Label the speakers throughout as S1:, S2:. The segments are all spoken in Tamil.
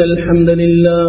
S1: الحمد لله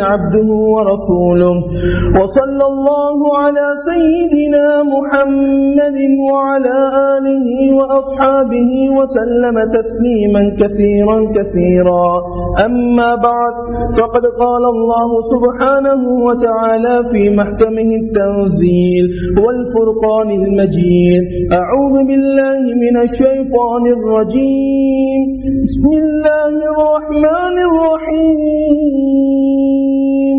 S1: عبده ورسوله. وصلى الله على سيدنا محمد وعلى آله وأصحابه وسلم تسليما كثيرا كثيرا. أما بعد فقد قال الله سبحانه وتعالى في محكمه التنزيل والفرقان المجيد أعوذ بالله من الشيطان الرجيم. بسم الله الرحمن الرحيم.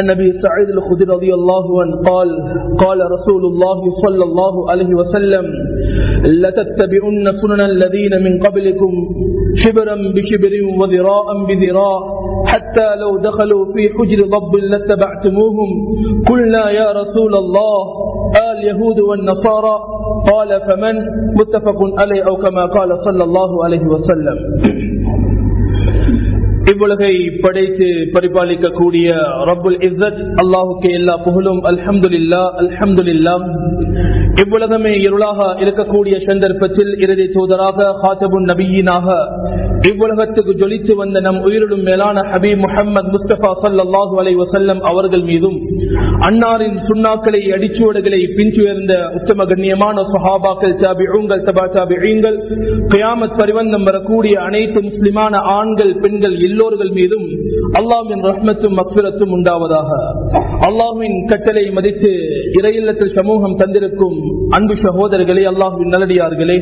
S1: النبي سعيد الخدري رضي الله عنه قال قال رسول الله صلى الله عليه وسلم لتتبعن سنن الذين من قبلكم شبرا بشبر وذراء بذراء حتى لو دخلوا في حجر ضب لاتبعتموهم. قلنا يا رسول الله آل يهود والنصارى. قال فمن؟ متفق عليه أو كما قال صلى الله عليه وسلم. இவ்வுலகை படைத்து பரிபாலிக்கக்கூடிய ரபுல் இஸ்ஸத் அல்லாஹுக்கு எல்லா புகழும். அல்ஹம்துல்லா அல்ஹம்துலில்லா இவ்வுலகமே இருளாக இருக்கக்கூடிய சந்தர்ப்பத்தில் இறுதி தூதராக ஹாத்தபுன் நபியினாக இவ்வுலகத்துக்கு ஜொலித்து வந்த நம் உயிரிடும் மேலான ஹபீப் முகமது முஸ்தபா சல்லாஹூ அலை வசல்லம் அவர்கள் மீதும் அன்னாரின் சுண்ணாக்களை அடிச்சுவடுகளை பின்சுயர்ந்த உத்தம கண்ணியமான சஹாபாக்கள் சபா சாபி ஈங்கள் கியாமத் பரிவந்தம் வரக்கூடிய அனைத்து முஸ்லிமான ஆண்கள் பெண்கள் எல்லோர்கள் மீதும் அல்லாவின் ரஹ்மத்தும் மக்சுரத்தும் உண்டாவதாக. அல்லாஹின் கட்டளை மதித்து இறையில்லத்தில் சமூகம் தந்திருக்கும் அன்பு சகோதரர்களே அல்லாஹுவின் நல்லடியார்களே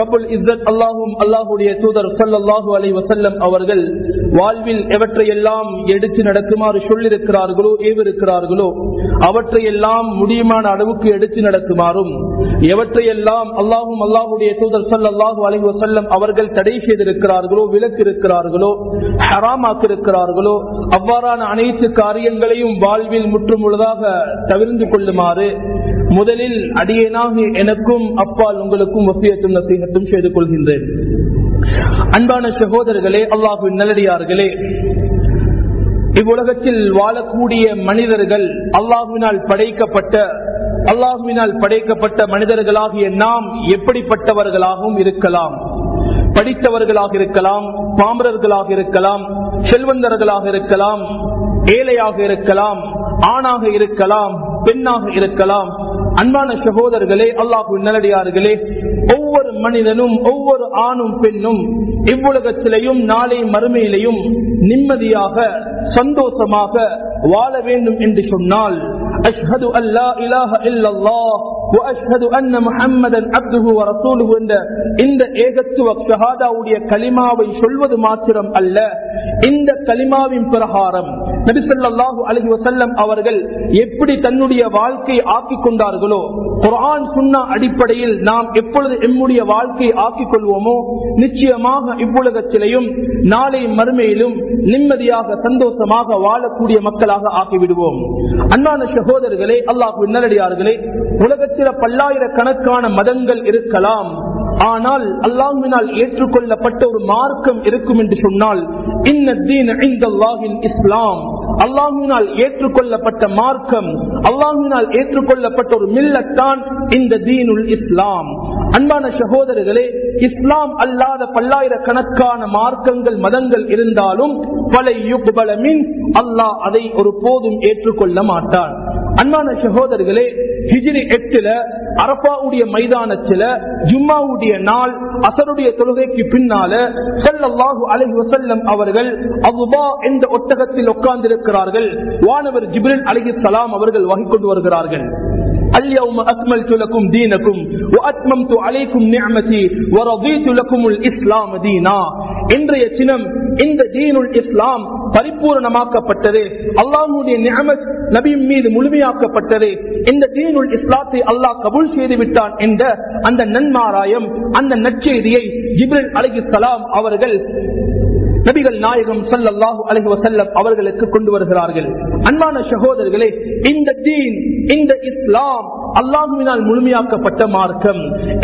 S1: ரபுல் இஸ்ரத் அல்லாஹும் அல்லாஹுடைய தூதர் சல்லாஹூ அலை வசல்லம் அவர்கள் வாழ்வில் எவற்றையெல்லாம் எடுத்து நடக்குமாறு சொல்லிருக்கிறார்களோ ஏவிருக்கிறார்களோ அவற்றையெல்லாம் முடியுமான அளவுக்கு எடுத்து நடக்குமாறும் எவற்றையெல்லாம் அல்லாஹும் அல்லாஹுடைய தூதர் சல்லாஹூ அலை வசல்லம் அவர்கள் தடை செய்திருக்கிறார்களோ விலக்கிருக்கிறார்களோ ஹராமாக்கிருக்கிறார்களோ அவ்வாறான அனைத்து காரியங்களையும் வாழ்வில் முற்றுமுழுதாக தவிர்ந்து கொள்ளுமாறு முதலில் அடியேனாக எனக்கும் அப்பால் உங்களுக்கும் வசியத்தும் நசீகத்தும் செய்து கொள்கின்றேன். அன்பான சகோதரர்களே அல்லாஹு நல்லடியார்களே இவ்வுலகத்தில் வாழக்கூடிய மனிதர்கள் அல்லாஹுவினால் படைக்கப்பட்ட அல்லாஹுவினால் படைக்கப்பட்ட மனிதர்களாகிய நாம் எப்படிப்பட்டவர்களாகவும் இருக்கலாம்? படித்தவர்களாக இருக்கலாம் பாமரர்களாக இருக்கலாம் செல்வந்தர்களாக இருக்கலாம் ஏழையாக இருக்கலாம் ஆணாக இருக்கலாம் பெண்ணாக இருக்கலாம் அன்பான சகோதரர்களே அல்லாஹு நல்லடியார்களே ஒவ்வொரு மனிதனும் ஒவ்வொரு ஆணும் பெண்ணும் இவ்வுலகத்திலையும் நாளை மறுமையிலையும் நிம்மதியாக சந்தோஷமாக வாழ வேண்டும் என்று சொன்னால் அஷ்ஹது அல்லா இலாஹ இல்லல்லாஹ் واشهد ان محمدا عبده ورسوله என்ற இந்த ஏகத்துவ ஷஹாதாவுடைய கலிமாவை சொல்வது மாத்திரம் அல்ல இந்த கலிமாவின் பிரகாரம் நபி ஸல்லல்லாஹு அலைஹி வஸல்லம் அவர்கள் எப்படி தன்னுடைய வாழ்க்கையை ஆக்கிக் கொண்டார்களோ குர்ஆன் சுன்னா அடிப்படையில் நாம் எப்பொழுது எம்முடைய வாழ்க்கையை ஆக்கிக் கொள்வோமோ நிச்சயமாக இவ்வுலகத்திலையும் நாளை மறுமையிலும் நிம்மதியாக சந்தோஷமாக வாழக்கூடிய மக்களாக ஆக்கிவிடுவோம் அன்பான சகோதரர்களே அல்லாஹு நல்லடியார்களே உலகத்தில் பல்லாயிரக்கணக்கான மதங்கள் இருக்கலாம். ஆனால் அல்லாஹினால் ஏற்றுக்கொள்ளப்பட்ட ஒரு மார்க்கம் இருக்கும் என்று சொன்னால் இஸ்லாம். அல்லாஹினால் ஏற்றுக்கொள்ளப்பட்ட மார்க்கம் அல்லாஹினால் ஏற்றுக்கொள்ளப்பட்ட ஒரு மில்லத்தான் இந்த தீனுல் இஸ்லாம். அன்பான சகோதரர்களே இஸ்லாம் அல்லாத பல்லாயிரக்கணக்கான மார்க்கங்கள் மதங்கள் இருந்தாலும் பல யுக்பலமின் அல்லாஹ் அதை ஒரு போதும் ஏற்றுக்கொள்ள மாட்டான். அன்பான சகோதரர்களே ஹிஜிரி எட்டுல அரபாவுடைய மைதானத்தில ஜும்மாவுடைய நாள் அசருடைய தொழுகைக்கு பின்னால ஸல்லல்லாஹு அலைஹி அவர்கள் அபுபா என்ற ஒட்டகத்தில் உட்கார்ந்திருக்கிறார்கள். வானவர் ஜிப்ரில் சலாம் அவர்கள் வகை கொண்டு வருகிறார்கள். اليوم أكملت لكم دينكم وأتممت عليكم نعمتي ورضيت لكم الإسلام دينا இன்றைய தினம் இந்த தீனுல் இஸ்லாம் பரிபூரணமாக்கப்பட்டது அல்லாஹுடைய நியமத் நபியின் மீது முழுமையாக்கப்பட்டது இந்த தீனுல் இஸ்லாத்தை அல்லாஹ் கபூல் செய்து விட்டான் என்ற அந்த நன்மாராயம் அந்த நற்செய்தியை ஜிப்ரில் அலகி சலாம் அவர்கள் நபிகள் நாயகம் சல்லல்லாஹு அலஹி வசல்லம் அவர்களுக்கு கொண்டு வருகிறார்கள். அன்பான சகோதரர்களே இந்த தீன் இந்த இஸ்லாம் அல்லாஹுவினால் முழுமையாக்கப்பட்ட மார்க்கம்.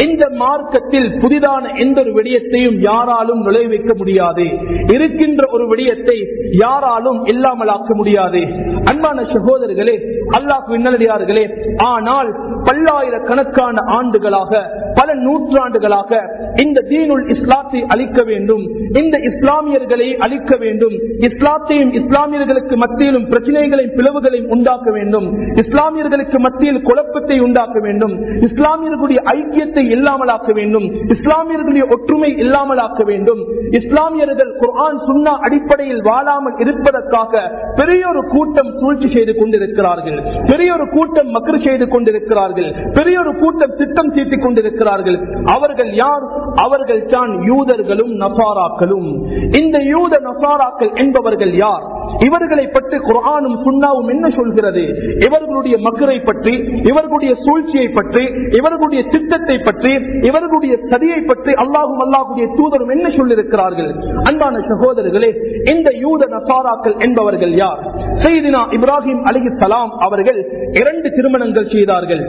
S1: இந்த மார்க்கத்தில் புதிதான எந்த ஒரு விடயத்தையும் யாராலும் நுழைவிக்க முடியாது. இருக்கின்ற ஒரு விடயத்தை யாராலும் இல்லாமலாக்க முடியாது. அன்பான சகோதரர்களே அல்லாஹ் நல்லடியார்களே ஆனால் பல்லாயிரக்கணக்கான ஆண்டுகளாக பல நூற்றாண்டுகளாக இந்த தீனுல் இஸ்லாத்தை அளிக்க வேண்டும் இந்த இஸ்லாமியர்களை அழிக்க வேண்டும் இஸ்லாத்தையும் இஸ்லாமியர்களுக்கு மத்தியிலும் பிரச்சனைகளையும் பிளவுகளையும் உண்டாக்க வேண்டும் இஸ்லாமியர்களுக்கு மத்தியில் குழப்பத்தை ஐக்கியத்தை உண்டாக்க வேண்டும். இஸ்லாமியர்களுடைய ஐக்கியத்தை இல்லாமலாக்க வேண்டும். இஸ்லாமியர்களுடைய ஒற்றுமை இல்லாமலாக்க வேண்டும். இஸ்லாமியர்கள் குர்ஆன் சுன்னா அடிப்படையில் வாழாமல் இருப்பதற்காக பெரிய ஒரு கூட்டம் சூழ்ச்சி செய்து கொண்டிருக்கிறார்கள். பெரிய ஒரு கூட்டம் மக்கள் செய்து கொண்டிருக்கிறார்கள். பெரிய ஒரு கூட்டம் திட்டம் தீட்டிக் கொண்டிருக்கிறார்கள். அவர்கள் யார்? அவர்கள் தான் யூதர்களும் நசாராக்களும். இந்த யூத நசாராக்கள் என்பவர்கள் யார்? இவர்களை பற்றி குரானும் சுண்ணாவும் என்ன சொல்கிறது? இவர்களுடைய மக்கரை பற்றி இவர்களுடைய சூழ்ச்சியை பற்றி இவர்களுடைய திட்டத்தை பற்றி இவர்களுடைய சதியை பற்றி அல்லாஹும் அல்லாஹுடைய தூதரும் என்ன சொல்லியிருக்கிறார்கள்? அன்பான சகோதரர்களே இந்த யூத நசாராக்கள் என்பவர்கள் யார்? செய்தினா இப்ராஹிம் அலி சலாம் அவர்கள் இரண்டு திருமணங்கள் செய்தார்கள்.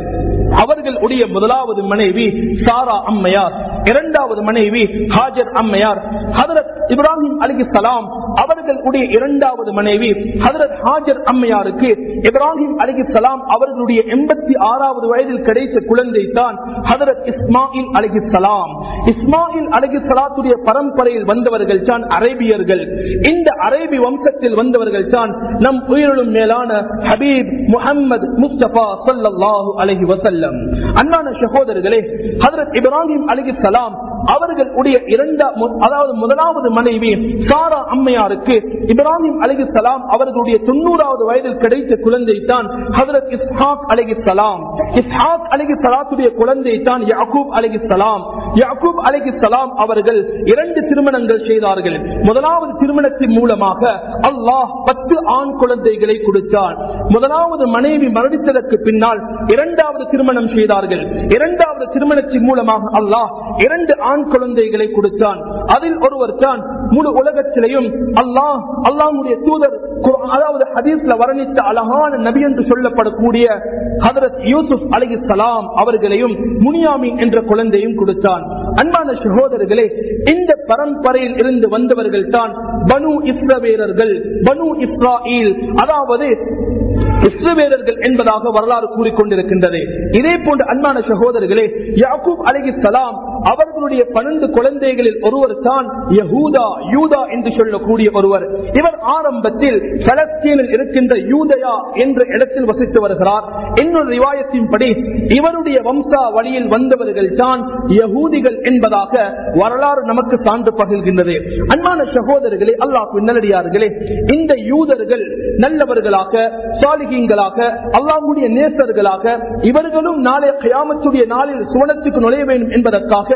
S1: அவர்களுடைய முதலாவது மனைவி சாரா அம்மையார். இரண்டாவது மனைவி ஹாஜர் அம்மையார் ஹதரத் இப்ராஹிம் அலி சலாம் அவர்களுடைய இரண்டாவது மனைவி ஹதரத் ஹாஜர் அம்மையாருக்கு இப்ராஹிம் அலி சலாம் அவர்களுடைய எண்பத்தி ஆறாவது வயதில் கிடைத்த குழந்தை தான் ஹதரத் இஸ்மாயில் அலி சலாம். இஸ்மாயில் அலி சலாத்துடைய பரம்பரையில் வந்தவர்கள் தான் அரேபியர்கள். இந்த அரேபி வம்சத்தில் வந்தவர்கள் தான் நம் உயிரிழும் மேலான ஹபீப் முகமது முஸ்தபா சல்லாஹூ அலஹி வசல்லம் அண்ணான சகோதரர்களே ஹதரத் இப்ராஹிம் அலி சலாம் lump அவர்களுடைய இரண்டாம் அதாவது முதலாவது மனைவி சாரா அம்மையாருக்கு இப்ராஹிம் அலி சலாம் அவர்களுடைய தொண்ணூறாவது வயதில் கிடைத்த குழந்தை தான் ஹசரத் இஸ்ஹாக் அலி சலாம் இஸ்ஹாக் அலி சலாத்துடைய குழந்தை தான் யாக்கூப் அலி சலாம் யாக்கூப் அலி சலாம் அவர்கள் இரண்டு திருமணங்கள் செய்தார்கள். முதலாவது திருமணத்தின் மூலமாக அல்லாஹ் பத்து ஆண் குழந்தைகளை கொடுத்தார் முதலாவது மனைவி மரணித்ததற்கு பின்னால் இரண்டாவது திருமணம் செய்தார்கள். இரண்டாவது திருமணத்தின் மூலமாக அல்லாஹ் இரண்டு ஆண் ஆண் குழந்தைகளை கொடுத்தான். அதில் ஒருவர் தான் முழு உலகத்திலையும் அல்லாஹ் அல்லாஹுடைய தூதர் அதாவது ஹதீஸ்ல வர்ணித்த அழகான நபி என்று சொல்லப்படக்கூடிய ஹதரத் யூசுப் அலி சலாம் அவர்களையும் முனியாமின் என்ற குழந்தையும் கொடுத்தான். அன்பான சகோதரர்களே இந்த பரம்பரையில் இருந்து வந்தவர்கள் தான் பனு இஸ்ரவேரர்கள் பனு இஸ்ராயில் அதாவது இஸ்ரவேலர்கள் என்பதாக வரலாறு கூறிக்கொண்டிருக்கின்றது. இதே போன்ற அன்பான சகோதரர்களே யாக்கூப் அலகி சலாம் அவர்களுடைய பன்னெண்டு குழந்தைகளில் ஒருவர் தான் யகூதா யூதா என்று சொல்லக்கூடிய ஒருவர். இவர் ஆரம்பத்தில் பலஸ்தீனில் இருக்கின்ற யூதயா என்ற இடத்தில் வசித்து வருகிறார். இன்னொரு ரிவாயத்தின் படி இவருடைய வம்சா வழியில் வந்தவர்கள் தான் யகூதிகள் என்பதாக வரலாறு நமக்கு சான்று பகிர்கின்றது. அன்பான சகோதரர்களே அல்லாஹ் நல்லடியார்களே இந்த யூதர்கள் நல்லவர்களாக சாலிகீங்களாக அல்லாஹுடைய நேசர்களாக இவர்களும் நாளை கயாமத்துடைய நாளில் சுவனத்துக்கு நுழைய வேண்டும் என்பதற்காக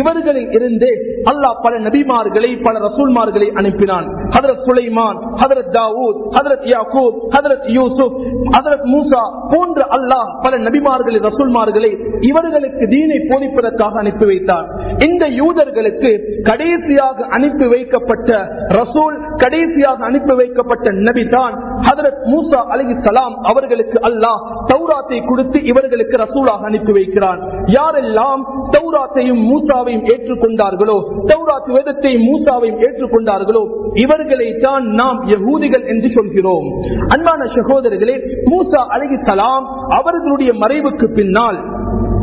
S1: இவர்களில் இருந்தே அல்லாஹ் பல நபிமார்களை பல ரசூல்மார்களை அனுப்பினான். ஹதரத் சுலைமான் ஹதரத் தாவூத் ஹதரத் யாக்கூப் ஹதரத் யூசுப் ஹதரத் மூசா போன்ற அல்லாஹ் பல நபிமார்களை ரசூல்மார்களை இவர்களுக்கு தீனை போதிப்பதற்காக அனுப்பி வைத்தார். இந்த யூதர்களுக்கு கடைசியாக அனுப்பி வைக்கப்பட்ட ரசூல் கடைசியாக அனுப்பி வைக்கப்பட்ட நபி தான் ஹதரத் மூசா அலி சலாம் அவர்களுக்கு அல்லாஹ் தௌராத்தை கொடுத்து இவர்களுக்கு ரசூலாக அனுப்பி வைக்கிறான். யாரெல்லாம் தௌராத்தையும் மூசாவையும் ஏற்றுக்கொண்டார்களோ தௌராத் வேதத்தையும் மூசாவையும் ஏற்றுக்கொண்டார்களோ இவர்களை தான் நாம் யகூதிகள் என்று சொல்கிறோம். அன்பான சகோதரர்களே மூசா அலகி சலாம் அவர்களுடைய மறைவுக்கு பின்னால்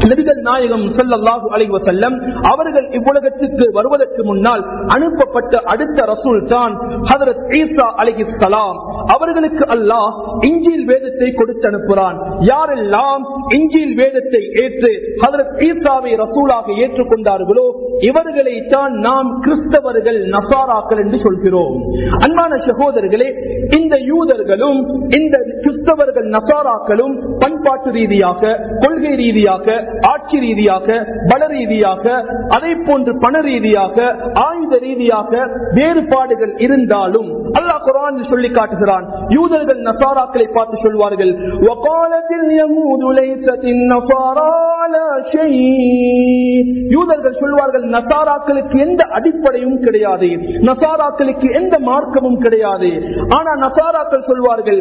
S1: நபிகள் நாயகம் ஸல்லல்லாஹு அலைவ செல்லம் அவர்கள் இவ்வுலகத்துக்கு வருவதற்கு முன்னால் அனுப்பப்பட்ட அடுத்த ரசூல் தான் ஹதரத் ஈசா அலைஹிஸ்ஸலாம் அவர்களுக்கு அல்லாஹ் இஞ்சியில் வேதத்தை கொடுத்து அனுப்புகிறான். யாரெல்லாம் இஞ்சியில் வேதத்தை ஏற்று ஹதரத் ஈசாவை ரசூலாக ஏற்றுக்கொண்டார்களோ இவர்களைத்தான் நாம் கிறிஸ்தவர்கள் நசாராக்கள் என்று சொல்கிறோம். அன்பான சகோதரர்களே இந்த யூதர்களும் இந்த கிறிஸ்தவர்கள் நசாராக்களும் பண்பாட்டு ரீதியாக கொள்கை ரீதியாக ஆட்சி ரீதியாக பல ரீதியாக அதை போன்று பண ரீதியாக ஆயுத ரீதியாக வேறுபாடுகள் இருந்தாலும் அல்லாஹ் குரான் சொல்லி காட்டுகிறான் யூதர்கள் நசாராக்களை பார்த்து சொல்வார்கள் யூதர்கள் சொல்வார்கள் நசாராக்களுக்கு எந்த அடிப்படையும் கிடையாது. நசாராக்களுக்கு எந்த மார்க்கமும் கிடையாது. ஆனா நசாராக்கள் சொல்வார்கள்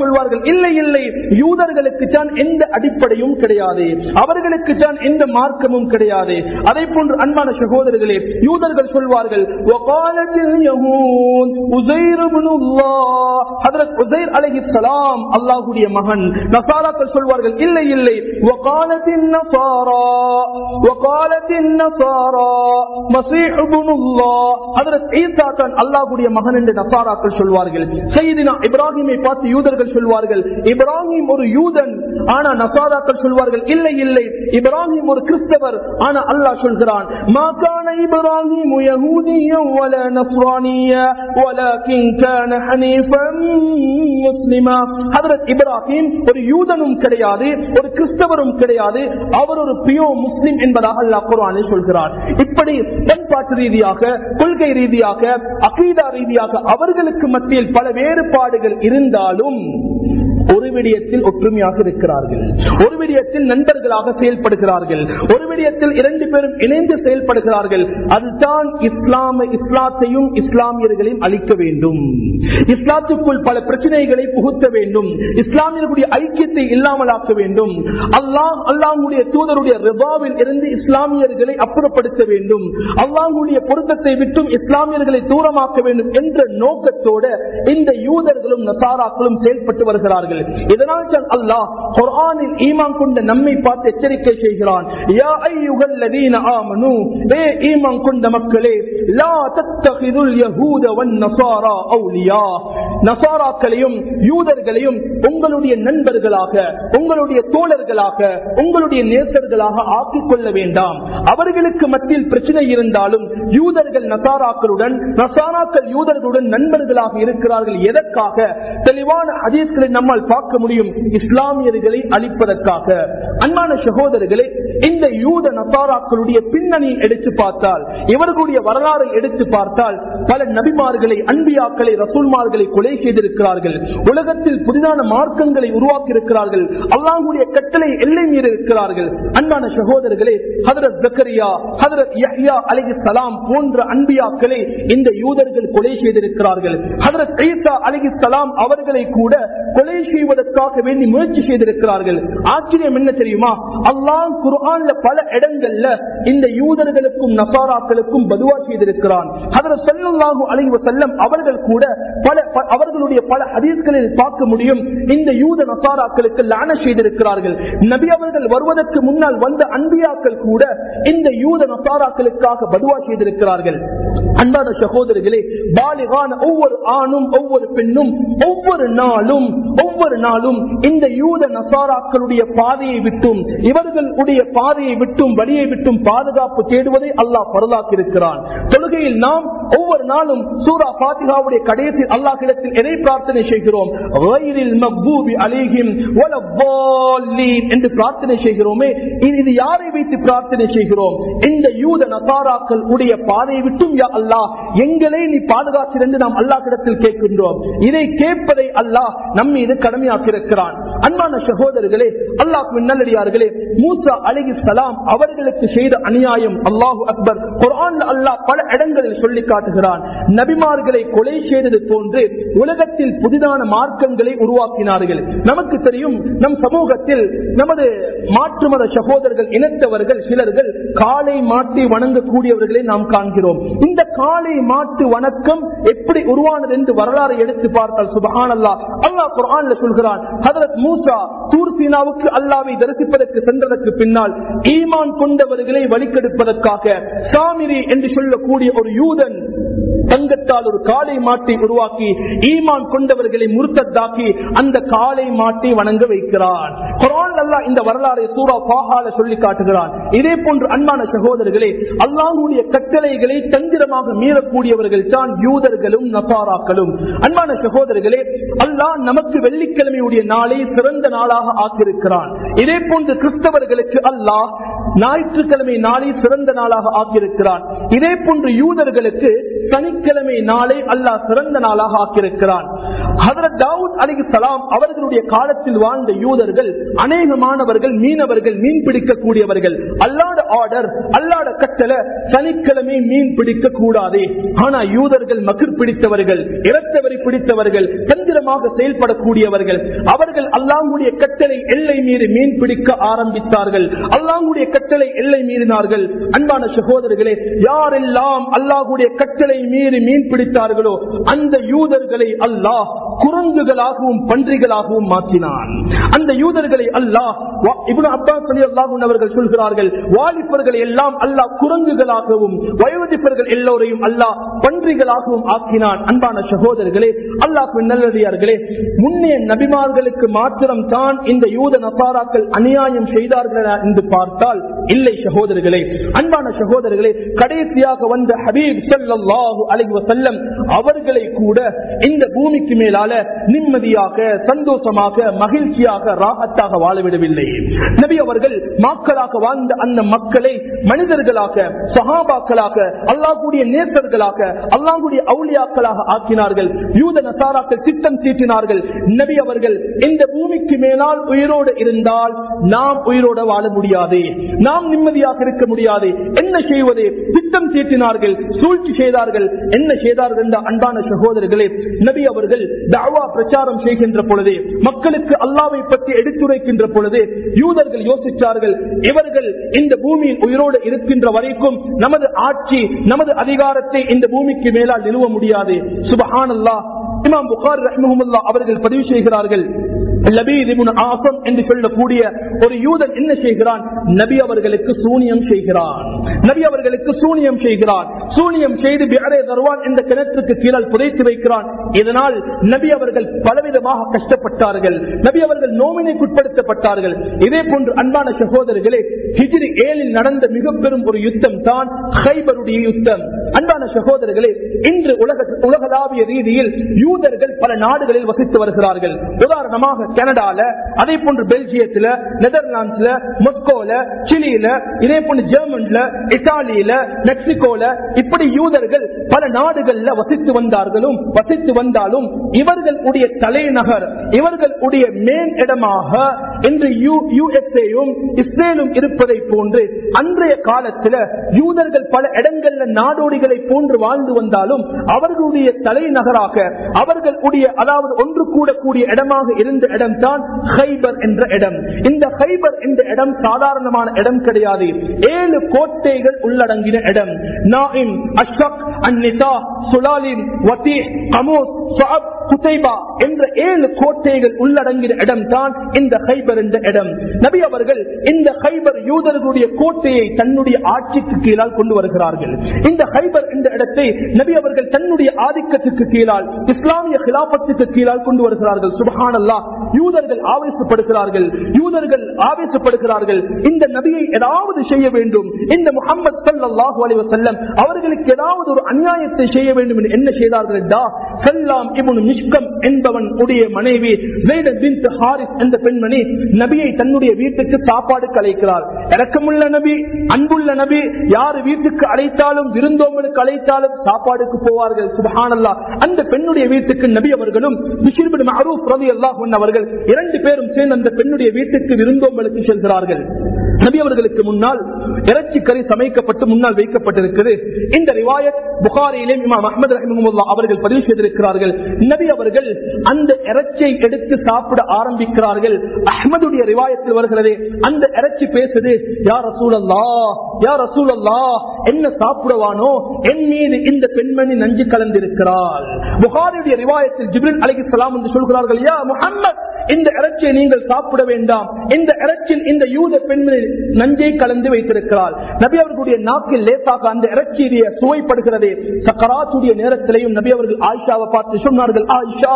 S1: சொல்வார்கள் இல்லை இல்லை யூதர்களுக்கு தான் எந்த அடிப்படையும் கிடையாது. அவர்களுக்கு தான் எந்த மார்க்கமும் கிடையாது. அதை போன்று அன்பான சகோதரர்களே யூதர்கள் சொல்வார்கள் உசைர் அலஹி الله ஹஜ்ரத் உசைர் அலைஹிஸ்ஸலாம் அல்லாஹ்வுடைய மகன் நசாராக்கள் சொல்வார்கள் இல்லை இல்லை وقالت النصارى وقالت النصارى مسيح بن الله ஹஜ்ரத் ஈசா தான் அல்லாஹ்வுடைய மகன் என்று நசாராக்கள் சொல்வார்கள் சையதினா இப்ராஹிமை பார்த்து யூதர்கள் சொல்வார்கள் இப்ராஹிம் ஒரு யூதன் ஆனா நசாராக்கள் சொல்வார்கள் இல்லை இல்லை இப்ராஹிம் ஒரு கிறிஸ்தவர் ஆனா அல்லாஹ் சொல்கிறான் மாகான இப்ராஹிம் யஹூதியா ولا نصرانيا ولكن كان حنيفا ஹதரத் இப்ராஹிம் ஒரு யூதனும் கிடையாது ஒரு கிறிஸ்தவரும் கிடையாது. அவர் ஒரு பியோ முஸ்லிம் என்பதாக அல்லா குரானை சொல்கிறார். இப்படி பண்பாட்டு ரீதியாக கொள்கை ரீதியாக அகீதா ரீதியாக அவர்களுக்கு மத்தியில் பல வேறுபாடுகள் இருந்தாலும் ஒரு விடயத்தில் ஒற்றுமையாக இருக்கிறார்கள். ஒரு விடயத்தில் நண்பர்களாக செயல்படுகிறார்கள். ஒரு விடயத்தில் இரண்டு பேரும் இணைந்து செயல்படுகிறார்கள். அதுதான் இஸ்லாம இஸ்லாத்தையும் இஸ்லாமியர்களையும் அளிக்க வேண்டும். இஸ்லாத்துக்குள் பல பிரச்சனைகளை புகுத்த வேண்டும். இஸ்லாமியர்களுடைய ஐக்கியத்தை இல்லாமலாக்க வேண்டும். அல்லாஹ் அல்லாஹுடைய தூதருடைய ரிபாவில் இருந்து இஸ்லாமியர்களை அப்புறப்படுத்த வேண்டும். அல்லாஹுடைய பொருத்தத்தை விட்டும் இஸ்லாமியர்களை தூரமாக்க வேண்டும் என்ற நோக்கத்தோட இந்த யூதர்களும் நசாராக்களும் செயல்பட்டு வருகிறார்கள். இதனால் தான் அல்லாஹ் குர்ஆனில் ஈமான் கொண்ட நம்மை பார்த்து எச்சரிக்கை செய்கிறான். யா லதீன ஆமனு ஏ ஈமான் கொண்ட மக்களே லா தத்தகிதுல் யஹூத வன் அவுலியா நசாராக்களையும் யூதர்களையும் உங்களுடைய நண்பர்களாக உங்களுடைய தோழர்களாக உங்களுடைய நேசர்களாக ஆக்கிக் கொள்ள வேண்டாம். அவர்களுக்கு மத்தியில் பிரச்சனை இருந்தாலும் யூதர்கள் நசாராக்களுடன் நசாராக்கள் யூதர்களுடன் நண்பர்களாக இருக்கிறார்கள் எதற்காக? தெளிவான அதீஸ்களை நம்மால் பார்க்க முடியும் இஸ்லாமியர்களை அழிப்பதற்காக. அன்பான சகோதரர்களே இந்த யூத நசாராக்களுடைய பின்னணி எடுத்து பார்த்தால் இவர்களுடைய வரலாறை எடுத்து பார்த்தால் பல நபிமார்களை அன்பியாக்களை ரசூல்மார்களை கொலை செய்திருக்கிறார்கள். உலகத்தில் புதிதான மார்க்கங்களை உருவாக்கி இருக்கிறார்கள் அல்லாஹுடைய கட்டளை எல்லை மீறி இருக்கிறார்கள். அன்பான சகோதரர்களே ஹதரத் ஜக்கரியா ஹதரத் யஹ்யா அலைஹி சலாம் போன்ற அன்பியாக்களை இந்த யூதர்கள் கொலை செய்திருக்கிறார்கள். ஹதரத் ஈசா அலைஹி சலாம் அவர்களை கூட கொலை செய்வதற்காக வேண்டி முயற்சி செய்திருக்கிறார்கள். ஆச்சரியம் என்ன தெரியுமா? அல்லாஹ் குர்ஆன்ல பல இடங்கள்ல இந்த யூதர்களுக்கும் நசாராக்களுக்கும் பதுவா செய்திருக்கிறான். ஹதரத் ஸல்லல்லாஹு அலைஹி அவர்கள் கூட பல அவர்களுடைய பல ஹதீஸ்களில் பார்க்க முடியும். இந்த யூத நசாராக்களுக்கு லான செய்திருக்கிறார்கள். நபி அவர்கள் வருவதற்கு முன்னால் வந்த அன்பியாக்கள் கூட இந்த யூத நசாராக்களுக்காக பதுவா செய்திருக்கிறார்கள். அன்பான சகோதரர்களே பாலிகான ஒவ்வொரு ஆணும் ஒவ்வொரு பெண்ணும் ஒவ்வொரு நாளும் ஒவ்வொரு நாளும் இந்த யூத நசாராக்களுடைய பாதையை விட்டும் இவர்களுடைய பாதையை விட்டும் வழியை விட்டும் பாதுகாப்பு தேடுவதை அல்லாஹ் பரலாக்கியிருக்கிறான் தொழுகையில் நாம் ஒவ்வொரு நாளும் சூரா பாத்திகாவுடைய கடைசி அல்லாஹிடத்தில் எதை பிரார்த்தனை செய்கிறோம்? "கய்ரில் என்று பிரார்த்தனை செய்கிறோமே இது யாரை வைத்து பிரார்த்தனை செய்கிறோம்? இந்த யூத நசாராக்கள் உடைய பாதையை விட்டும் யா அல்லாஹ் எங்களை நீ பாதுகாத்து நாம் அல்லாஹ் இடத்தில் கேட்கின்றோம். இதை கேட்பதை அல்லாஹ் நம் மீது கடமையாக்கியிருக்கிறான். அன்பான சகோதரர்களே அல்லாஹ் நல்லடியார்களே மூசா அலி சலாம் அவர்களுக்கு செய்த அநியாயம் அல்லாஹு அக்பர். குரான் அல்லாஹ் பல இடங்களில் சொல்லி காட்டுகிறான். நபிமார்களை கொலை செய்தது போன்று உலகத்தில் புதிதான மார்க்கங்களை உருவாக்கினார்கள். நமக்கு தெரியும் நம் சமூகத்தில் நமது மாற்று மத சகோதரர்கள் இனத்தவர்கள் சிலர்கள் காலை மாட்டி வணங்கக்கூடியவர்களை நாம் காண்கிறோம். இந்த காலை மாட்டு வணக்கம் எப்படி உருவானது என்று வரலாறு எடுத்து பார்த்தால் சுபஹான் அல்லாஹ் குரான்ல சொல்கிறான். ஹதரத் மூசா தூர்சீனாவுக்கு அல்லாவை தரிசிப்பதற்கு சென்றதற்கு பின்னால் ஈமான் கொண்டவர்களை வழிக்கெடுப்பதற்காக சாமிரி என்று சொல்லக்கூடிய ஒரு யூதன் தங்கத்தால் ஒரு காலை மாட்டை உருவாக்கி ஈமான் கொண்டவர்களை முருத்தத்தாக்கி அந்த காலை மாட்டை வணங்க வைக்கிறான். குரான் அல்லா இந்த வரலாறை சூரா பாகால சொல்லி காட்டுகிறான். இதே போன்று அன்பான சகோதரர்களே அல்லாஹுடைய கட்டளைகளை தந்திரமாக மீறக்கூடியவர்கள் தான் யூதர்களும் நசாராக்களும். அன்பான சகோதரர்களே அல்லாஹ் நமக்கு வெள்ளிக்கிழமையுடைய நாளை சிறந்த நாளாக ஆக்கியிருக்கிறான். இதே போன்று கிறிஸ்தவர்களுக்கு அல்லாஹ் ஞாயிற்றுக்கிழமை நாளை சிறந்த நாளாக ஆக்கியிருக்கிறான். இதே போன்று யூதர்களுக்கு சனிக்கிழமை நாளை அல்லாஹ் சிறந்த நாளாக ஆக்கியிருக்கிறான். ஹதரத் தாவூத் அலி சலாம் அவர்களுடைய காலத்தில் வாழ்ந்த யூதர்கள் அநேகமானவர்கள் மீனவர்கள் மீன் பிடிக்கக்கூடியவர்கள். அல்லாட ஆர்டர் அல்லாட கட்டளை சனிக்கிழமை மீன் பிடிக்க கூடாது ஆனா யூதர்கள் மகிர் பிடித்தவர்கள் இரத்தவரி பிடித்தவர்கள் தந்திரமாக செயல்படக்கூடியவர்கள். அவர்கள் அல்லாங்குடைய கட்டளை எல்லை மீறி மீன் பிடிக்க ஆரம்பித்தார்கள். அல்லாங்குடைய கட்டளை எல்லை மீறினார்கள். அன்பான சகோதரர்களே யாரெல்லாம் அல்லாஹுடைய கட்டளை மீறி மீன் பிடித்தார்களோ அந்த யூதர்களை அல்லாஹ் குரங்குகளாகவும் பன்றிகளாகவும் மாற்றினான். அந்த யூதர்களை அல்லாஹ் இவ்வளவு அப்பாஸ் ரலியல்லாஹு அன்ஹு அவர்கள் சொல்கிறார்கள் வாலிபர்களை எல்லாம் அல்லாஹ் குரங்குகளாகவும் வயோதிபர்கள் எல்லோரையும் அல்லாஹ் பன்றிகளாகவும் ஆக்கினான். அன்பான சகோதரர்களே அல்லாஹ் நல்லடியார்களே முன்னே நபிமார்களுக்கு மாத்திரம் தான் இந்த யூத நசாராக்கள் அநியாயம் செய்தார்களா என்று பார்த்தால் இல்லை சகோதரர்களே அன்பான சகோதரர்களே கடைசியாக வந்த ஹபீப் ஸல்லல்லாஹு அலைஹி அவர்களை கூட இந்த பூமிக்கு மேலால நிம்மதியாக சந்தோஷமாக மகிழ்ச்சியாக ராகத்தாக வாழவிடவில்லை. நபி அவர்கள் மக்களாக வாழ்ந்த அந்த மக்களை மனிதர்களாக சகாபாக்களாக அல்லாஹுடைய நேசர்களாக அல்லாஹுடைய அவுளியாக்களாக ஆக்கினார்கள். யூத நசாராக்கள் திட்டம் தீட்டினார்கள். நபி அவர்கள் இந்த பூமிக்கு மேலால் உயிரோடு இருந்தால் நாம் உயிரோடு வாழ முடியாது. நாம் நிம்மதியாக இருக்க முடியாது. என்ன செய்வது? திட்டம் தீட்டினார்கள் சூழ்ச்சி செய்தார்கள். என்ன செய்தார்கள் என்ற அன்பான சகோதரர்களே நபி அவர்கள் தாவா பிரச்சாரம் செய்கின்ற பொழுது மக்களுக்கு அல்லாவை பற்றி எடுத்துரைக்கின்ற பொழுது யூதர்கள் யோசித்தார்கள் இவர்கள் இந்த பூமியின் உயிரோடு இருக்கின்ற வரைக்கும் நமது ஆட்சி நமது அதிகாரத்தை இந்த பூமிக்கு மேலால் நிறுவ முடியாது. சுபஹான் அல்லா இமாம் புகார் ரஹ்மஹமுல்லா அவர்கள் பதிவு செய்கிறார்கள். என்று சொல்லக்கூடிய ஒரு யூதன் என்ன செய்கிறான்? நபி அவர்களுக்கு சூனியம் செய்கிறான். நபி அவர்களுக்கு சூனியம் செய்கிறான். சூனியம் செய்து பியரே தருவான் என்ற கிணற்றுக்கு கீழால் புதைத்து வைக்கிறான். இதனால் நபி அவர்கள் பலவிதமாக கஷ்டப்பட்டார்கள். நபி அவர்கள் நோவினைக்குட்படுத்தப்பட்டார்கள் இதே போன்று அன்பான சகோதரர்களே ஹிஜ்ரி ஏழில் நடந்த மிக பெரும் ஒரு யுத்தம் தான் ஹைபருடைய யுத்தம். அன்பான சகோதரர்களே இன்று உலக உலகளாவிய ரீதியில் யூதர்கள் பல நாடுகளில் வசித்து வருகிறார்கள். உதாரணமாக கனடால அதே போன்று பெல்ஜியத்துல நெதர்லாந்துல மொஸ்கோல சிலியில இதே போன்று ஜெர்மன்ல இத்தாலியில மெக்சிகோல இப்படி யூதர்கள் பல நாடுகள்ல வசித்து வந்தார்களும் வசித்து வந்தாலும் இவர்களுடைய தலைநகர் இவர்களுடைய மேன் இடமாக இன்று யுஎஸ்ஏயும் இஸ்ரேலும் இருப்பதை போன்று அன்றைய காலத்துல யூதர்கள் பல இடங்கள்ல நாடோடிகளை போன்று வாழ்ந்து வந்தாலும் அவர்களுடைய தலைநகராக அவர்களுடைய அதாவது ஒன்று கூடக்கூடிய இடமாக இருந்த இடம் தான் ஹைபர் என்ற இடம். இந்த ஹைபர் என்ற இடம் சாதாரணமான இடம் கிடையாது. ஏழு கோட்டைகள் உள்ளடங்கின இடம். நாயிம் அஷ்ரப் அந்நிதா சுலாலின் வத்தி கமோஸ் சாப் குதைபா என்ற ஏழு கோட்டைகள் உள்ளடங்கின இடம் தான் இந்த ஹைபர் என்ற இடம். நபி அவர்கள் இந்த ஹைபர் யூதர்களுடைய கோட்டையை தன்னுடைய ஆட்சிக்கு கீழால் கொண்டு வருகிறார்கள். இந்த ஹைபர் என்ற இடத்தை நபி அவர்கள் தன்னுடைய ஆதிக்கத்துக்கு கீழால் இஸ்லாமிய கிலாபத்துக்கு கீழால் கொண்டு வருகிறார்கள். சுபகானல்லா யூதர்கள் ஆவேசப்படுகிறார்கள். யூதர்கள் ஆவேசப்படுகிறார்கள். இந்த நபியை ஏதாவது செய்ய வேண்டும். இந்த முகமது சல்லாஹூ அலி வசல்லம் அவர்களுக்கு ஏதாவது ஒரு அநியாயத்தை செய்ய வேண்டும் என்று என்ன செய்தார்கள்? செல்லாம் சல்லாம் இபுன் மிஷ்கம் என்பவன் உடைய மனைவி ஹாரிஸ் என்ற பெண்மணி நபியை தன்னுடைய வீட்டுக்கு சாப்பாடு கலைக்கிறார் இறக்கமுள்ள நபி அன்புள்ள நபி யாரு வீட்டுக்கு அழைத்தாலும் விருந்தோம்பலுக்கு அழைத்தாலும் சாப்பாடுக்கு போவார்கள். சுபஹானல்லா அந்த பெண்ணுடைய வீட்டுக்கு நபி அவர்களும் அவர்கள் இரண்டு பேரும் சேர்ந்து அந்த பெண்ணுடைய வீட்டுக்கு விருந்தோம்பலுக்கு செல்கிறார்கள். நபி அவர்களுக்கு முன்னால் இறைச்சி கறி சமைக்கப்பட்டு முன்னால் வைக்கப்பட்டிருக்கிறது. இந்த ரிவாயத் புகாரியிலே இமாம் அஹமது ரஹிமுல்லா அவர்கள் பதிவு செய்திருக்கிறார்கள். நபி அவர்கள் அந்த இறைச்சியை எடுத்து சாப்பிட ஆரம்பிக்கிறார்கள். அஹமதுடைய ரிவாயத்தில் வருகிறது அந்த இறைச்சி பேசுது யார் ரசூலல்லா யார் ரசூலல்லா என்ன சாப்பிடுவானோ என் மீது இந்த பெண்மணி நஞ்சு கலந்திருக்கிறாள். புகாரியுடைய ரிவாயத்தில் ஜிப்ரில் அலிகலாம் என்று சொல்கிறார்கள் யா முஹம்மத் இந்த இறைச்சியை நீங்கள் சாப்பிட வேண்டாம். இந்த இறைச்சியில் இந்த யூத பெண்களில் நஞ்சை கலந்து வைத்திருக்கிறாள். நபி அவர்களுடைய நாக்கில் லேசாக அந்த இறைச்சியுடைய சுவைப்படுகிறது. சக்கராத்துடைய நேரத்திலையும் நபி அவர்கள் ஆயிஷாவை பார்த்து சொன்னார்கள் ஆயிஷா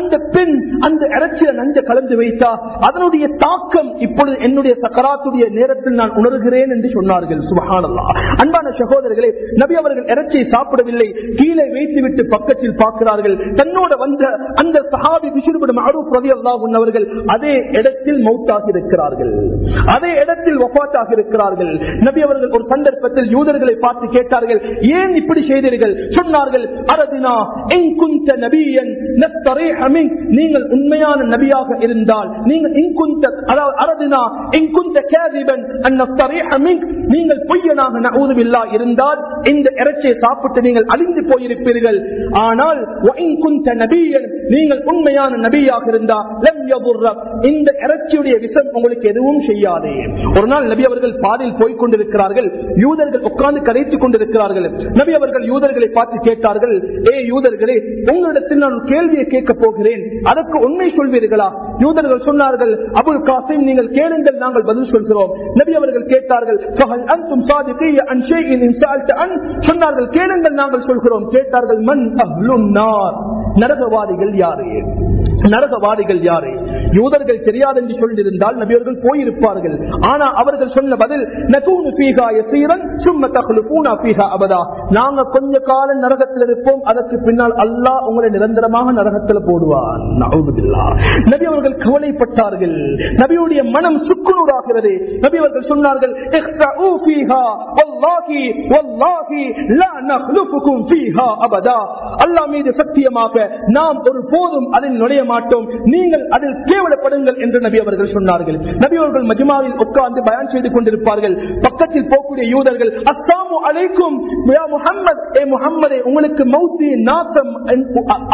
S1: அந்த பெண் அந்த இறைச்சியில நஞ்சை கலந்து வைத்தா அதனுடைய தாக்கம் இப்பொழுது என்னுடைய சக்கராத்துடைய நேரத்தில் நான் உணர்கிறேன் என்று சொன்னார்கள். சுபஹானல்லா. அன்பான சகோதரர்களே நபி அவர்கள் இறைச்சியை சாப்பிடவில்லை. கீழே வைத்துவிட்டு பக்கத்தில் பார்க்கிறார்கள். தன்னோட வந்த அந்த சஹாபி விசுறுபடும் அருள் பிரதி அல்லாஹ் அவர்கள் அதே இடத்தில் மௌத்தாக இருக்கிறார்கள் அதே இடத்தில் வபாத்தாக இருக்கிறார்கள் நபி அவர்கள் ஒரு சந்தர்ப்பத்தில் யூதர்களை பார்த்து கேட்டார்கள் ஏன் இப்படி செய்தீர்கள்? சொன்னார்கள் அரதினா என் நபியன் நீங்கள் உண்மையான நபியாக இருந்தால் நீங்கள் இங்குந்த அதாவது அரதினா இங்குந்த கேதிபன் நீங்கள் பொய்யனாக நஊதுபில்லா இருந்தால் இந்த இறைச்சியை சாப்பிட்டு நீங்கள் அழிந்து போயிருப்பீர்கள். ஆனால் நபியன் நீங்கள் உண்மையான நபியாக இருந்தால் இந்த இறைச்சியுடைய விஷம் உங்களுக்கு எதுவும் செய்யாதே. ஒரு நாள் நபி அவர்கள் பாதையில் போய் கொண்டிருக்கிறார்கள். யூதர்கள் உட்கார்ந்து கதைத்துக் கொண்டிருக்கிறார்கள். நபி அவர்கள் யூதர்களை பார்த்து கேட்டார்கள் ஏ யூதர்களே உங்களிடத்தில் நான் கேள்வியை கேட்க போகிறேன். அதற்கு உண்மை சொல்வீர்களா? யூதர்கள் சொன்னார்கள் அபுல் காசிம் நீங்கள் கேளுங்கள் நாங்கள் பதில் சொல்கிறோம். நபி அவர்கள் கேட்டார்கள் அன் சொன்னார்கள் கேளுங்கள் நாங்கள் சொல்கிறோம். கேட்டார்கள் மன் அஹ்லுன்னார் நரகவாதிகள் யாரு? நரகவாதிகள் யாரு? யூதர்கள் தெரியாது என்று சொல்லியிருந்தால் நபியர்கள் போயிருப்பார்கள். ஆனா அவர்கள் சொன்ன பதில் நாங்க கொஞ்ச காலம் நரகத்தில் இருப்போம் அதற்கு பின்னால் அல்லாஹ் உங்களை நிரந்தரமாக நரகத்தில் போடுவார் நஅூதுபில்லாஹ். நபி அவர்கள் கவலைப்பட்டார்கள். நபியுடைய மனம் சுக்குநூறாகிறது. நபி அவர்கள் சொன்னார்கள் "இஹ்ஸஉ அல்லாஹ் மீது சத்தியமாக நாம் ஒரு போதும் அதில் நுழைய மாட்டோம். நீங்கள் அதில் கேவலப்படுங்கள் என்று நபி அவர்கள் சொன்னார்கள். நபி அவர்கள் மஜ்மாவில் உட்கார்ந்து பயன் செய்து கொண்டிருப்பார்கள். பக்கத்தில் போகக்கூடிய யூதர்கள் அஸ்ஸாமு அலைக்கும் ஏ உங்களுக்கு மௌத்தி நாசம்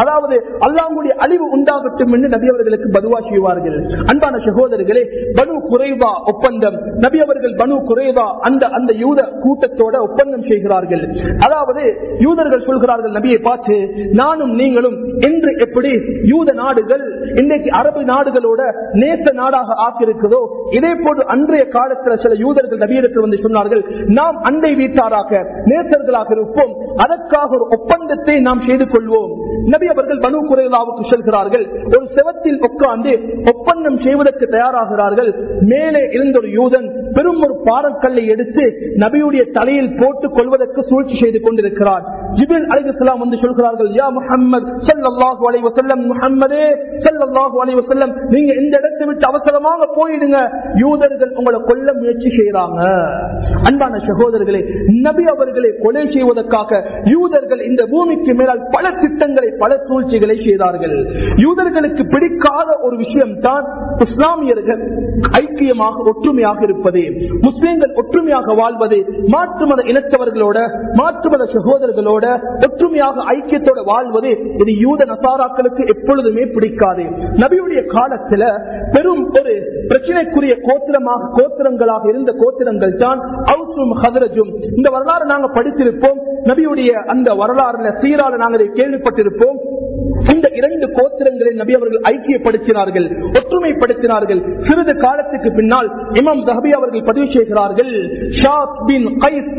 S1: அதாவது அல்லாஹ்வுடைய அழிவு உண்டாகட்டும் என்று நபி அவர்களுக்கு பதுவா செய்வார்கள். அன்பான சகோதரர்களே பனு குறைவா ஒப்பந்தம். நபி அவர்கள் பனு குறைவா அந்த அந்த யூத கூட்டத்தோட ஒப்பந்தம் செய்கிறார்கள். அதாவது யூதர்கள் சொல்கிறார்கள் நபியை பார்த்து நானும் நீங்களும் என்று எப்படி யூத நாடுகள் இன்றைக்கு அரபு நாடுகளோட நேச நாடாக ஆக்கியிருக்கிறதோ இதே போன்று அன்றைய காலத்தில் சில யூதர்கள் நபியிடத்தில் வந்து சொன்னார்கள் நாம் அண்டை வீட்டாராக நேசர்களாக இருப்போம் அதற்காக ஒரு ஒப்பந்தத்தை நாம் செய்து கொள்வோம். நபி அவர்கள் பனு குறைலாவுக்கு செல்கிறார்கள் ஒரு செவத்தில் உட்கார்ந்து ஒப்பந்தம் செய்வதற்கு தயாராகிறார்கள் மேலே இருந்த ஒரு யூதன் பெரும் ஒரு பாறக்கல்லை எடுத்து நபியுடைய தலையில் போட்டுக் கொள்வதற்கு சூழ்ச்சி செய்து கொண்டிருக்கிறார். ஜிபில் அலிகலாம் வந்து சொல்கிறார்கள் யா முகமது ஸல்லல்லாஹு அலைஹி வஸல்லம் முஹம்மதே ஸல்லல்லாஹு நீங்க இந்த இடத்தை விட்டு அவசரமாக போயிடுங்க. யூதர்கள் உங்களை கொல்ல முயற்சி செய்யறாங்க அன்பான சகோதரர்களே நபி அவர்களை கொலை செய்வதற்காக யூதர்கள் இந்த பூமிக்கு மேலால் பல திட்டங்களை பல சூழ்ச்சிகளை செய்தார்கள். யூதர்களுக்கு பிடிக்காத ஒரு விஷயம் தான் இஸ்லாமியர்கள் ஐக்கியமாக ஒற்றுமையாக இருப்பது. முஸ்லிம்கள் ஒற்றுமையாக வாழ்வது. மாற்று மத இனத்தவர்களோட மாற்று மத சகோதரர்களோட ஒற்றுமையாக ஐக்கியத்தோட வாழ்வது இது யூத நசாராக்களுக்கு எப்பொழுதுமே பிடிக்காது. நபியுடைய காலத்துல பெரும் ஒரு பிரச்சனைக்குரிய கோத்திரமாக கோத்திரங்களாக இருந்த கோத்திரங்கள் தான் அவுசும் ஹதரஜும் இந்த வரலாறு நாங்க படித்திருப்போம். நபியுடைய அந்த வரலாறுல சீரால நாங்கள் இதை கேள்விப்பட்டிருப்போம். இந்த இரண்டு கோத்திரங்களை நபி அவர்கள் ஐக்கியப்படுத்தினார்கள் ஒற்றுமைப்படுத்தினார்கள். சிறிது காலத்துக்கு பின்னால் இமாம் தஹபி அவர்கள் பதிவு செய்கிறார்கள்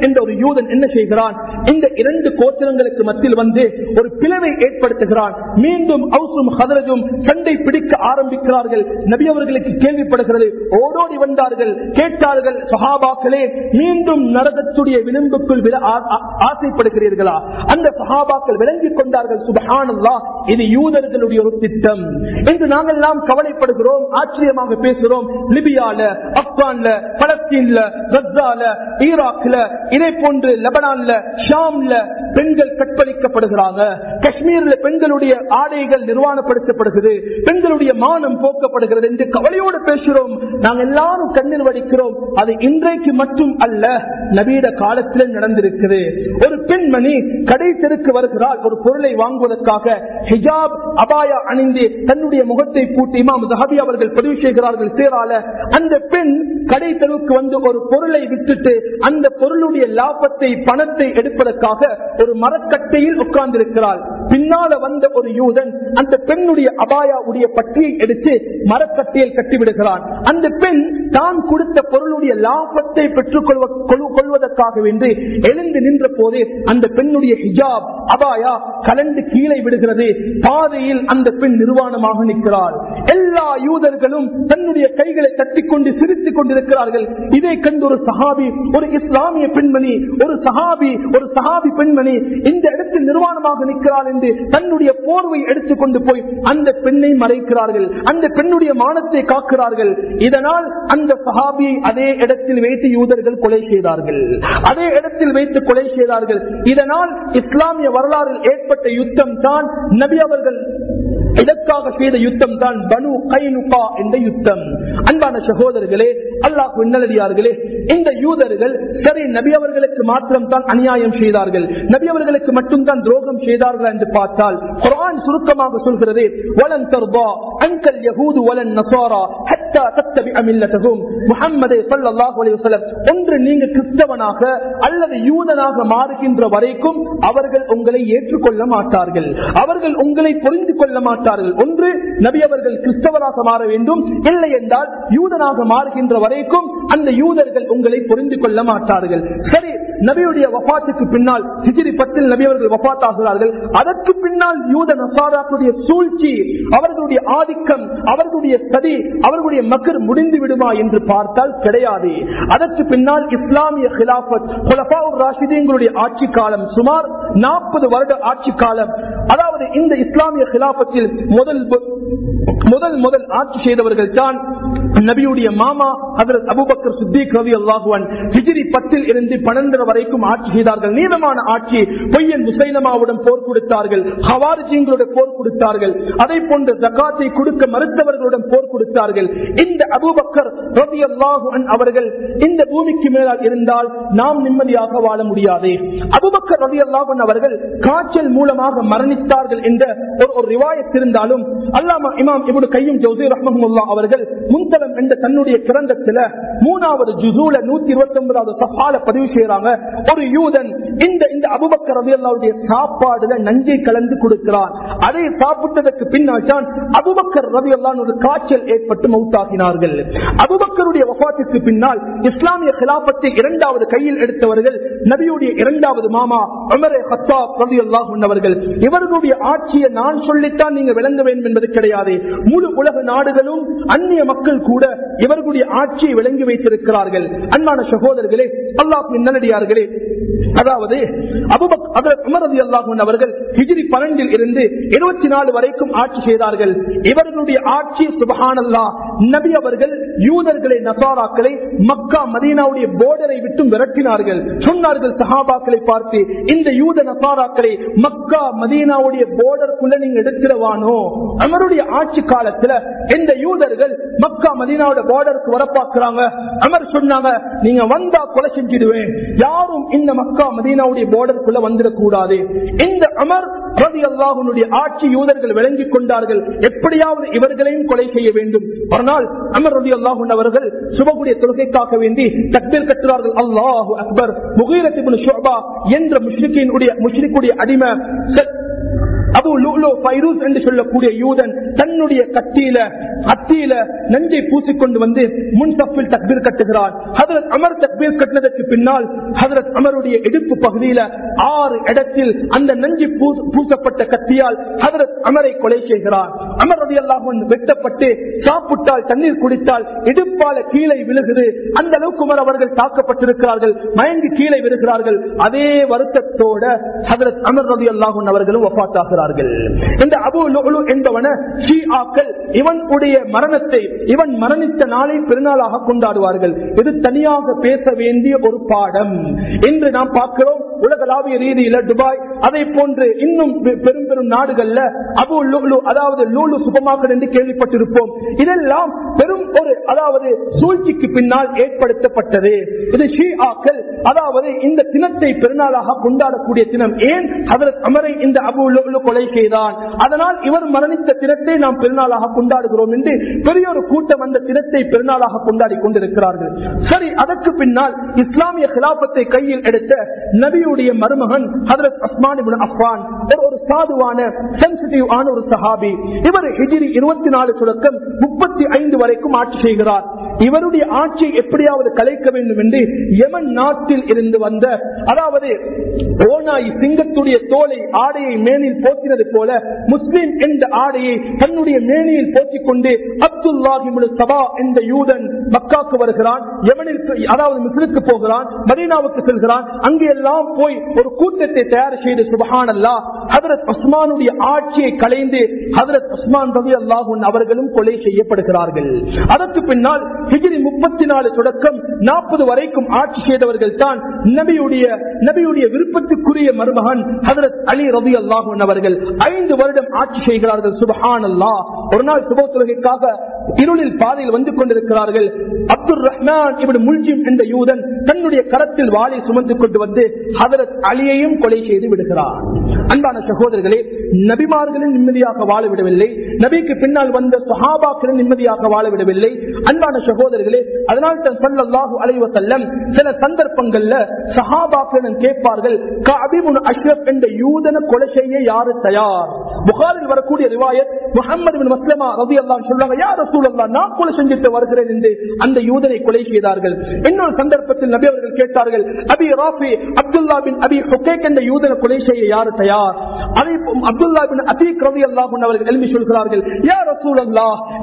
S1: என்ற ஒரு யூதன் என்ன செய்கிறான்? இந்த இரண்டு கோத்திரங்களுக்கு மத்தியில் வந்து ஒரு பிளவை ஏற்படுத்த ஏற்படுத்துகிறான் மீண்டும் அவுசும் ஹதரஜும் சண்டை பிடிக்க ஆரம்பிக்கிறார்கள். நபி அவர்களுக்கு கேள்விப்படுகிறது. ஓடோடி வந்தார்கள். கேட்டார்கள் சஹாபாக்களே மீண்டும் நரகத்துடைய விளிம்புக்குள் விழ ஆசைப்படுகிறீர்களா? அந்த சஹாபாக்கள் விளங்கிக் கொண்டார்கள். சுபஹானல்லா இது யூதர்களுடைய ஒரு திட்டம். என்று நாங்கள் எல்லாம் கவலைப்படுகிறோம். ஆச்சரியமாக பேசுகிறோம். லிபியால ஆப்கான்ல பலஸ்தீன்ல கஸ்ஸால ஈராக்ல இதே போன்று லெபனான்ல ஷாம்ல பெண்கள் கற்பழிக்கப்படுகிறாங்க. காஷ்மீர்ல பெண் பெண்களுடைய ஆடைகள் நிர்வாணப்படுத்தப்படுகிறது பெண்களுடைய மானம் போக்கப்படுகிறது என்று கவலையோடு பேசுகிறோம். நாங்கள் எல்லாரும் கண்ணீர் வடிக்கிறோம். அது இன்றைக்கு மட்டும் அல்ல. நவீன காலத்தில் நடந்திருக்கிறது ஒரு பெண்மணி கடை தெருக்கு வருகிறாள். ஒரு பொருளை வாங்குவதற்காக ஹிஜாப் அபாயா அணிந்து தன்னுடைய முகத்தை பூட்டி இமாம் ஜஹபி அவர்கள் பதிவு செய்கிறார்கள். சேரால அந்த பெண் கடை தெருவுக்கு வந்து ஒரு பொருளை விட்டுட்டு அந்த பொருளுடைய லாபத்தை பணத்தை எடுப்பதற்காக ஒரு மரக்கட்டையில் உட்கார்ந்திருக்கிறாள். பின்னால வந்த ஒரு யூதன் அந்த பெண்ணுடைய அபாயா உடைய பட்டியை எடுத்து மரக்கட்டையில் கட்டிவிடுகிறான். அந்த பெண் தான் கொடுத்த பொருளுடைய லாபத்தை பெற்றுக் கொள்வ- கொள்வதற்காக வேண்டி எழுந்து நின்ற போது அந்த பெண்ணுடைய ஹிஜாப் அபாயா கலண்டு கீழே விடுகிறது பாதையில் அந்த பெண் நிர்வாணமாக நிற்கிறார் எல்லா யூதர்களும் தன்னுடைய கைகளை தட்டிக்கொண்டு சிரித்துக் கொண்டிருக்கிறார்கள். இதை கண்டு ஒரு சஹாபி ஒரு இஸ்லாமிய பெண்மணி ஒரு சஹாபி ஒரு சஹாபி பெண்மணி இந்த இடத்தில் நிர்வாணமாக நிற்கிறாள் என்று தன்னுடைய போர்வை எடுத்துக்கொண்டு போய் அந்த பெண்ணை மறைக்கிறார்கள். அந்த பெண்ணுடைய மானத்தை காக்கிறார்கள். இதனால் அந்த சஹாபியை அதே இடத்தில் வைத்து யூதர்கள் கொலை செய்தார்கள். அதே இடத்தில் வைத்து கொலை செய்தார்கள். இதனால் இஸ்லாமிய வரலாறில் ஏற்பட்ட யுத்தம் தான் நபி அவர்கள் இதற்காக செய்த யுத்தம் தான் பனு கைனுகா என்ற யுத்தம். அன்பான சகோதரர்களே அல்லாஹ் நல்லடியார்களே இந்த யூதர்கள் சரி நபி அவர்களுக்கு மாத்திரம் தான் அநியாயம் செய்தார்கள். நபி அவர்களுக்கு மட்டும்தான் துரோகம் செய்தார்கள் என்று பார்த்தால் குரான் சுருக்கமாக சொல்கிறது வலன் தர்பா அங்கல் யகூது வலன் நசாரா ஹத்தா தத்தபிஅ ஒன்று நீங்க கிறிஸ்தவனாக அல்லது யூதனாக மாறுகின்ற வரைக்கும் அவர்கள் உங்களை ஏற்றுக்கொள்ள மாட்டார்கள். அவர்கள் உங்களை புரிந்து கொள்ள மாட்டார்கள். ஒன்று நபி அவர்கள் கிறிஸ்தவராக மாற வேண்டும். இல்லை என்றால் யூதனாக மாறுகின்ற வரைக்கும் அந்த யூதர்கள் உங்களை புரிந்து கொள்ள மாட்டார்கள். சரி நபியுடைய வபாத்துக்கு பின்னால் ஹிஜிரி பத்தில் நபி அவர்கள் வபாத்தாகிறார்கள் அதற்கு பின்னால் யூத நசாராக்களுடைய சூழ்ச்சி அவர்களுடைய ஆதிக்கம் அவர்களுடைய சதி அவர்களுடைய மக்கள் முடிந்து விடுமா என்று பார்த்தால் கிடையாது. அதற்கு பின்னால் இஸ்லாமிய கிலாபத் குலபாவுர் ராஷிதீங்களுடைய ஆட்சி காலம் சுமார் நாற்பது வருட ஆட்சி காலம் அதாவது இந்த இஸ்லாமிய கிலாபத்தில் முதல் முதல் முதல் ஆட்சி செய்தவர்கள் தான் நபியுடைய மாமா அதற்கு அபுபக்கர் சித்திக் ரவி அல்லாஹுவன் ஹிஜிரி பத்தில் இருந்து பன்னெண்டரை வரைக்கும் ஆட்சி செய்தார்கள். நீளமான ஆட்சி பொய்யன் முசைனமாவுடன் போர் கொடுத்தார்கள் ஹவாரிஜிங்களுடன் போர் கொடுத்தார்கள் அதை போன்று ஜக்காத்தை கொடுக்க மறுத்தவர்களுடன் போர் கொடுத்தார்கள். இந்த அபுபக்கர் ரவி அல்லாஹுவன் அவர்கள் இந்த பூமிக்கு மேலால் இருந்தால் நாம் நிம்மதியாக வாழ முடியாது. அபுபக்கர் ரவி அல்லாஹன் அவர்கள் காய்ச்சல் மூலமாக மரணித்தார்கள் என்ற ஒரு ஒரு ரிவாயத் இருந்தாலும் அல்லாமா இமாம் இவரு கையும் ஜோசி ரஹ்மஹமுல்லா அவர்கள் முன்தலம் என்ற தன்னுடைய கிரந்தத்துல மூணாவது ஜுசூல நூத்தி இருபத்தி ஒன்பதாவது சஃபால பதிவு செய்யறாங்க ஒரு யூதன் இந்த இந்த அபுபக்கர் ரவி அல்லாவுடைய சாப்பாடுல நஞ்சை கலந்து கொடுக்கிறான் அதை சாப்பிட்டதற்கு பின்னால் தான் அபுபக்கர் ரவி அல்லான் ஒரு காய்ச்சல் ஏற்பட்டு மவுத்தாகினார்கள் அபுபக்கருடைய வபாத்திற்கு பின்னால் இஸ்லாமிய கிலாபத்தை இரண்டு இரண்டாவது கையில் எடுத்தவர்கள் நபியுடைய இரண்டாவது மாமா அமரே ஹத்தாப் ரவி அவர்கள். இவர்களுடைய ஆட்சியை நான் சொல்லித்தான் நீங்க விளங்க வேண்டும் என்பது கிடையாது. முழு உலக நாடுகளும் அந்நிய மக்கள் கூட இவர்களுடைய ஆட்சியை விளங்கி வைத்திருக்கிறார்கள். அன்பான சகோதரர்களே அல்லாஹ் நல்லடியார்களே அதாவது அபுபக் அதற்கு உமர் அவர்கள் ஹிஜிரி பன்னெண்டில் இருந்து இருபத்தி நாலு வரைக்கும் ஆட்சி செய்தார்கள். இவர்களுடைய ஆட்சி சுபஹானல்லா நபி அவர்கள் யூதர்களை நசாராக்களை மக்கா மதீனாவுடைய போர்டரை விட்டு விரட்டினார்கள். சொன்னார்கள் சஹாபாக்களை பார்த்து இந்த யூத நசாராக்களை மக்கா மதீனாவுடைய போர்டருக்குள்ள நீங்க எடுக்கிறவானோ அமருடைய ஆட்சி காலத்துல இந்த யூதர்கள் மக்கா மதீனாவோட போர்டருக்கு வரப்பாக்குறாங்க. அமர் சொன்னாங்க நீங்க வந்தா கொலை செஞ்சிடுவேன். யாரும் இந்த மக்கா மதீனாவுடைய போர்டருக்குள்ள வந்துடக்கூடாது. இந்த அமர் ரவி அல்லாஹனுடைய ஆட்சி யூதர்கள் விளங்கி கொண்டார்கள். எப்படியாவது இவர்களையும் கொலை செய்ய வேண்டும். ஒரு நாள் அமர் ரவி அல்லாஹன் அவர்கள் சுபகுடைய தொழுகைக்காக வேண்டி தட்டில் கட்டுறார்கள் அல்லாஹு அக்பர் முகீரத்தின் ஷோபா என்ற முஸ்லிக்கினுடைய முஸ்லிக்குடைய அடிமை ச- அபு லுலு பைரூஸ் என்று சொல்லக்கூடிய யூதன் தன்னுடைய கத்தியில அத்தியில நஞ்சை பூசிக்கொண்டு வந்து முன் தப்பில் தக்பீர் கட்டுகிறார். ஹதரத் அமர் தக்பீர் கட்டினதற்கு பின்னால் ஹதரத் அமருடைய இடுப்பு பகுதியில ஆறு இடத்தில் அந்த நஞ்சு பூ- பூசப்பட்ட கத்தியால் ஹதரத் அமரை கொலை செய்கிறார். அமர் ரதி அல்லாஹன் வெட்டப்பட்டு சாப்பிட்டால் தண்ணீர் குடித்தால் இடுப்பால கீழே விழுகுது. அந்த அளவுக்கு உமர் அவர்கள் தாக்கப்பட்டிருக்கிறார்கள். மயங்கி கீழே விழுகிறார்கள். அதே வருத்தத்தோட ஹதரத் அமர் ரதி அல்லாஹன் அவர்களும் ஒப்பாத்தாகிறார்கள் இந்த அபு லுலு என்பவன ஷீஆக்கள் இவன் உடைய மரணத்தை இவன் மரணித்த நாளை பெருநாளாக கொண்டாடுவார்கள். இது தனியாக பேச வேண்டிய ஒரு பாடம். இன்று நாம் பார்க்கிறோம் உலகளாவிய ரீதியில துபாய் அதை போன்று இன்னும் பெரும் பெரும் நாடுகள்ல அபு லுலு அதாவது லூலு சுபமாக்கல் என்று கேள்விப்பட்டிருப்போம். இதெல்லாம் பெரும் ஒரு அதாவது சூழ்ச்சிக்கு பின்னால் ஏற்படுத்தப்பட்டது. இது ஷீஆக்கள் அதாவது இந்த தினத்தை பெருநாளாக கொண்டாடக்கூடிய தினம். ஏன்? அதற்கு அமரை இந்த அபு லுலு கொலை செய்தான். அதனால் இவர் மரணித்த தினத்தை நாம் பெருநாளாக கொண்டாடுகிறோம் என்று பெரிய ஒரு கூட்டம் அந்த தினத்தை பெருநாளாக கொண்டாடி கொண்டிருக்கிறார்கள். சரி அதற்கு பின்னால் இஸ்லாமிய கிலாபத்தை கையில் எடுத்த நபியுடைய மருமகன் ஹதரத் அஸ்மான் அஃபான் ஒரு ஒரு சாதுவான சென்சிட்டிவ் ஆன ஒரு சஹாபி. இவர் ஹிஜிரி இருபத்தி நாலு சுழக்கம் முப்பத்தி ஐந்து வரைக்கும் ஆட்சி செய்கிறார். இவருடைய ஆட்சியை எப்படியாவது கலைக்க வேண்டும் என்று யமன் நாட்டில் இருந்து வந்த அதாவது ஓனாய் சிங்கத்துடைய தோலை ஆடையை மேனில் போக்கினது போல முஸ்லிம் என்ற ஆடையை தன்னுடைய மேனியில் போக்கிக் கொண்டு அப்துல்லாஹி சபா என்ற யூதன் மக்காக்கு வருகிறான் யமனிற்கு அதாவது மிஸ்ருக்கு போகிறான் மதீனாவுக்கு செல்கிறான். அங்கே எல்லாம் போய் ஒரு கூட்டத்தை தயார் செய்து சுபஹான் அல்லா ஹதரத் உஸ்மானுடைய ஆட்சியை கலைந்து ஹதரத் உஸ்மான் ரவி அல்லாஹூன் அவர்களும் கொலை செய்யப்படுகிறார்கள். அதற்கு பின்னால் ஹிஜிரி முப்பத்தி நாலு தொடக்கம் நாற்பது வரைக்கும் ஆட்சி செய்தவர்கள் தான் நபியுடைய நபியுடைய விருப்பத்துக்குரிய மருமகன் ஹதரத் அலி ரவி அல்லாஹூன் அவர்கள் ஐந்து வருடம் ஆட்சி செய்கிறார்கள் சுபஹான் அல்லா ஒரு நாள் சுப இருளில் பாதையில் வந்து கொண்டிருக்கிறார்கள். அப்துல் ரஹ்மான் இவன் முல்ஜிம் என்ற யூதன் தன்னுடைய கரத்தில் வாளை சுமந்து கொண்டு வந்து ஹதரத் அலியையும் கொலை செய்து விடுகிறார் அன்பான சகோதரர்களே நபிமார்களும் நிம்மதியாக வாழவிடவில்லை நபிக்கு பின்னால் வந்த சஹாபாக்களும் நிம்மதியாக வாழவிடவில்லை அன்பான சகோதரர்களே அதனால் தான் சல்லல்லாஹு அலைஹி வஸல்லம் சில சந்தர்ப்பங்கள்ல சஹாபாக்களிடம் கேட்பார்கள் கஅபிபுன் அஷ்ரப் என்ற யூதன கொலை செய்ய யாரு தயார்? புகாரில் வரக்கூடிய ரிவாயத் முகமது பின் மஸ்லமா ரவி அன்ஹு சொல்றாங்க யா நான் கொலை செஞ்சுட்டு வருகிறேன் என்று அந்த யூதனை கொலை செய்தார்கள். இன்னொரு சந்தர்ப்பத்தில் நபி அவர்கள் கேட்டார்கள் அபி ராஃபி அப்துல்லா பின் அபி என்ற யூதனை கொலை செய்ய யாரு தயார்? அதை அப்துல்லா பின் அதீக் அவர்கள் சொல்கிறார்கள் யா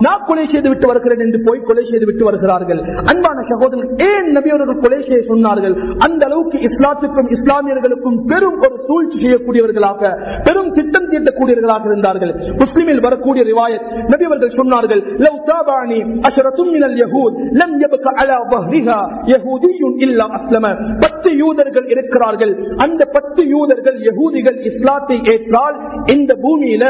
S1: நான் கொலை செய்து விட்டு வருகிறேன் என்று போய் கொலை செய்து விட்டு வருகிறார்கள். அன்பான சகோதரன் ஏன் நபி அவர்கள் கொலை செய்ய சொன்னார்கள்? அந்த அளவுக்கு இஸ்லாத்துக்கும் இஸ்லாமியர்களுக்கும் பெரும் ஒரு சூழ்ச்சி செய்யக்கூடியவர்களாக பெரும் திட்டம் தீட்டக்கூடியவர்களாக இருந்தார்கள். முஸ்லிமில் வரக்கூடிய ரிவாயத் நபி அவர்கள் சொன்னார்கள் تابعني عشرة من اليهود لم يبق على ظهرها يهودي إلا أسلم பத்து யூதர்கள் இருக்கிறார்கள் அந்த பத்து யூதர்கள் யகூதிகள் இஸ்லாத்தை ஏற்றால் இந்த பூமியில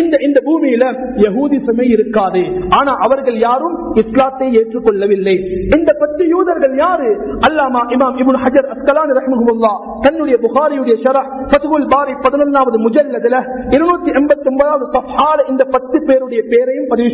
S1: இந்த இந்த பூமியில யகூதி சமை இருக்காது ஆனா அவர்கள் யாரும் இஸ்லாத்தை ஏற்றுக்கொள்ளவில்லை இந்த பத்து யூதர்கள் யாரு அல்லாமா இமாம் இபுன் ஹஜர் அஸ்கலான் ரஹ்மஹுல்லா தன்னுடைய புகாரியுடைய ஷரஹ் ஃபத்ஹுல் பாரி 11வது முஜல்லதுல 289வது சஃபால இந்த பத்து பேருடைய பேரையும் பதிவு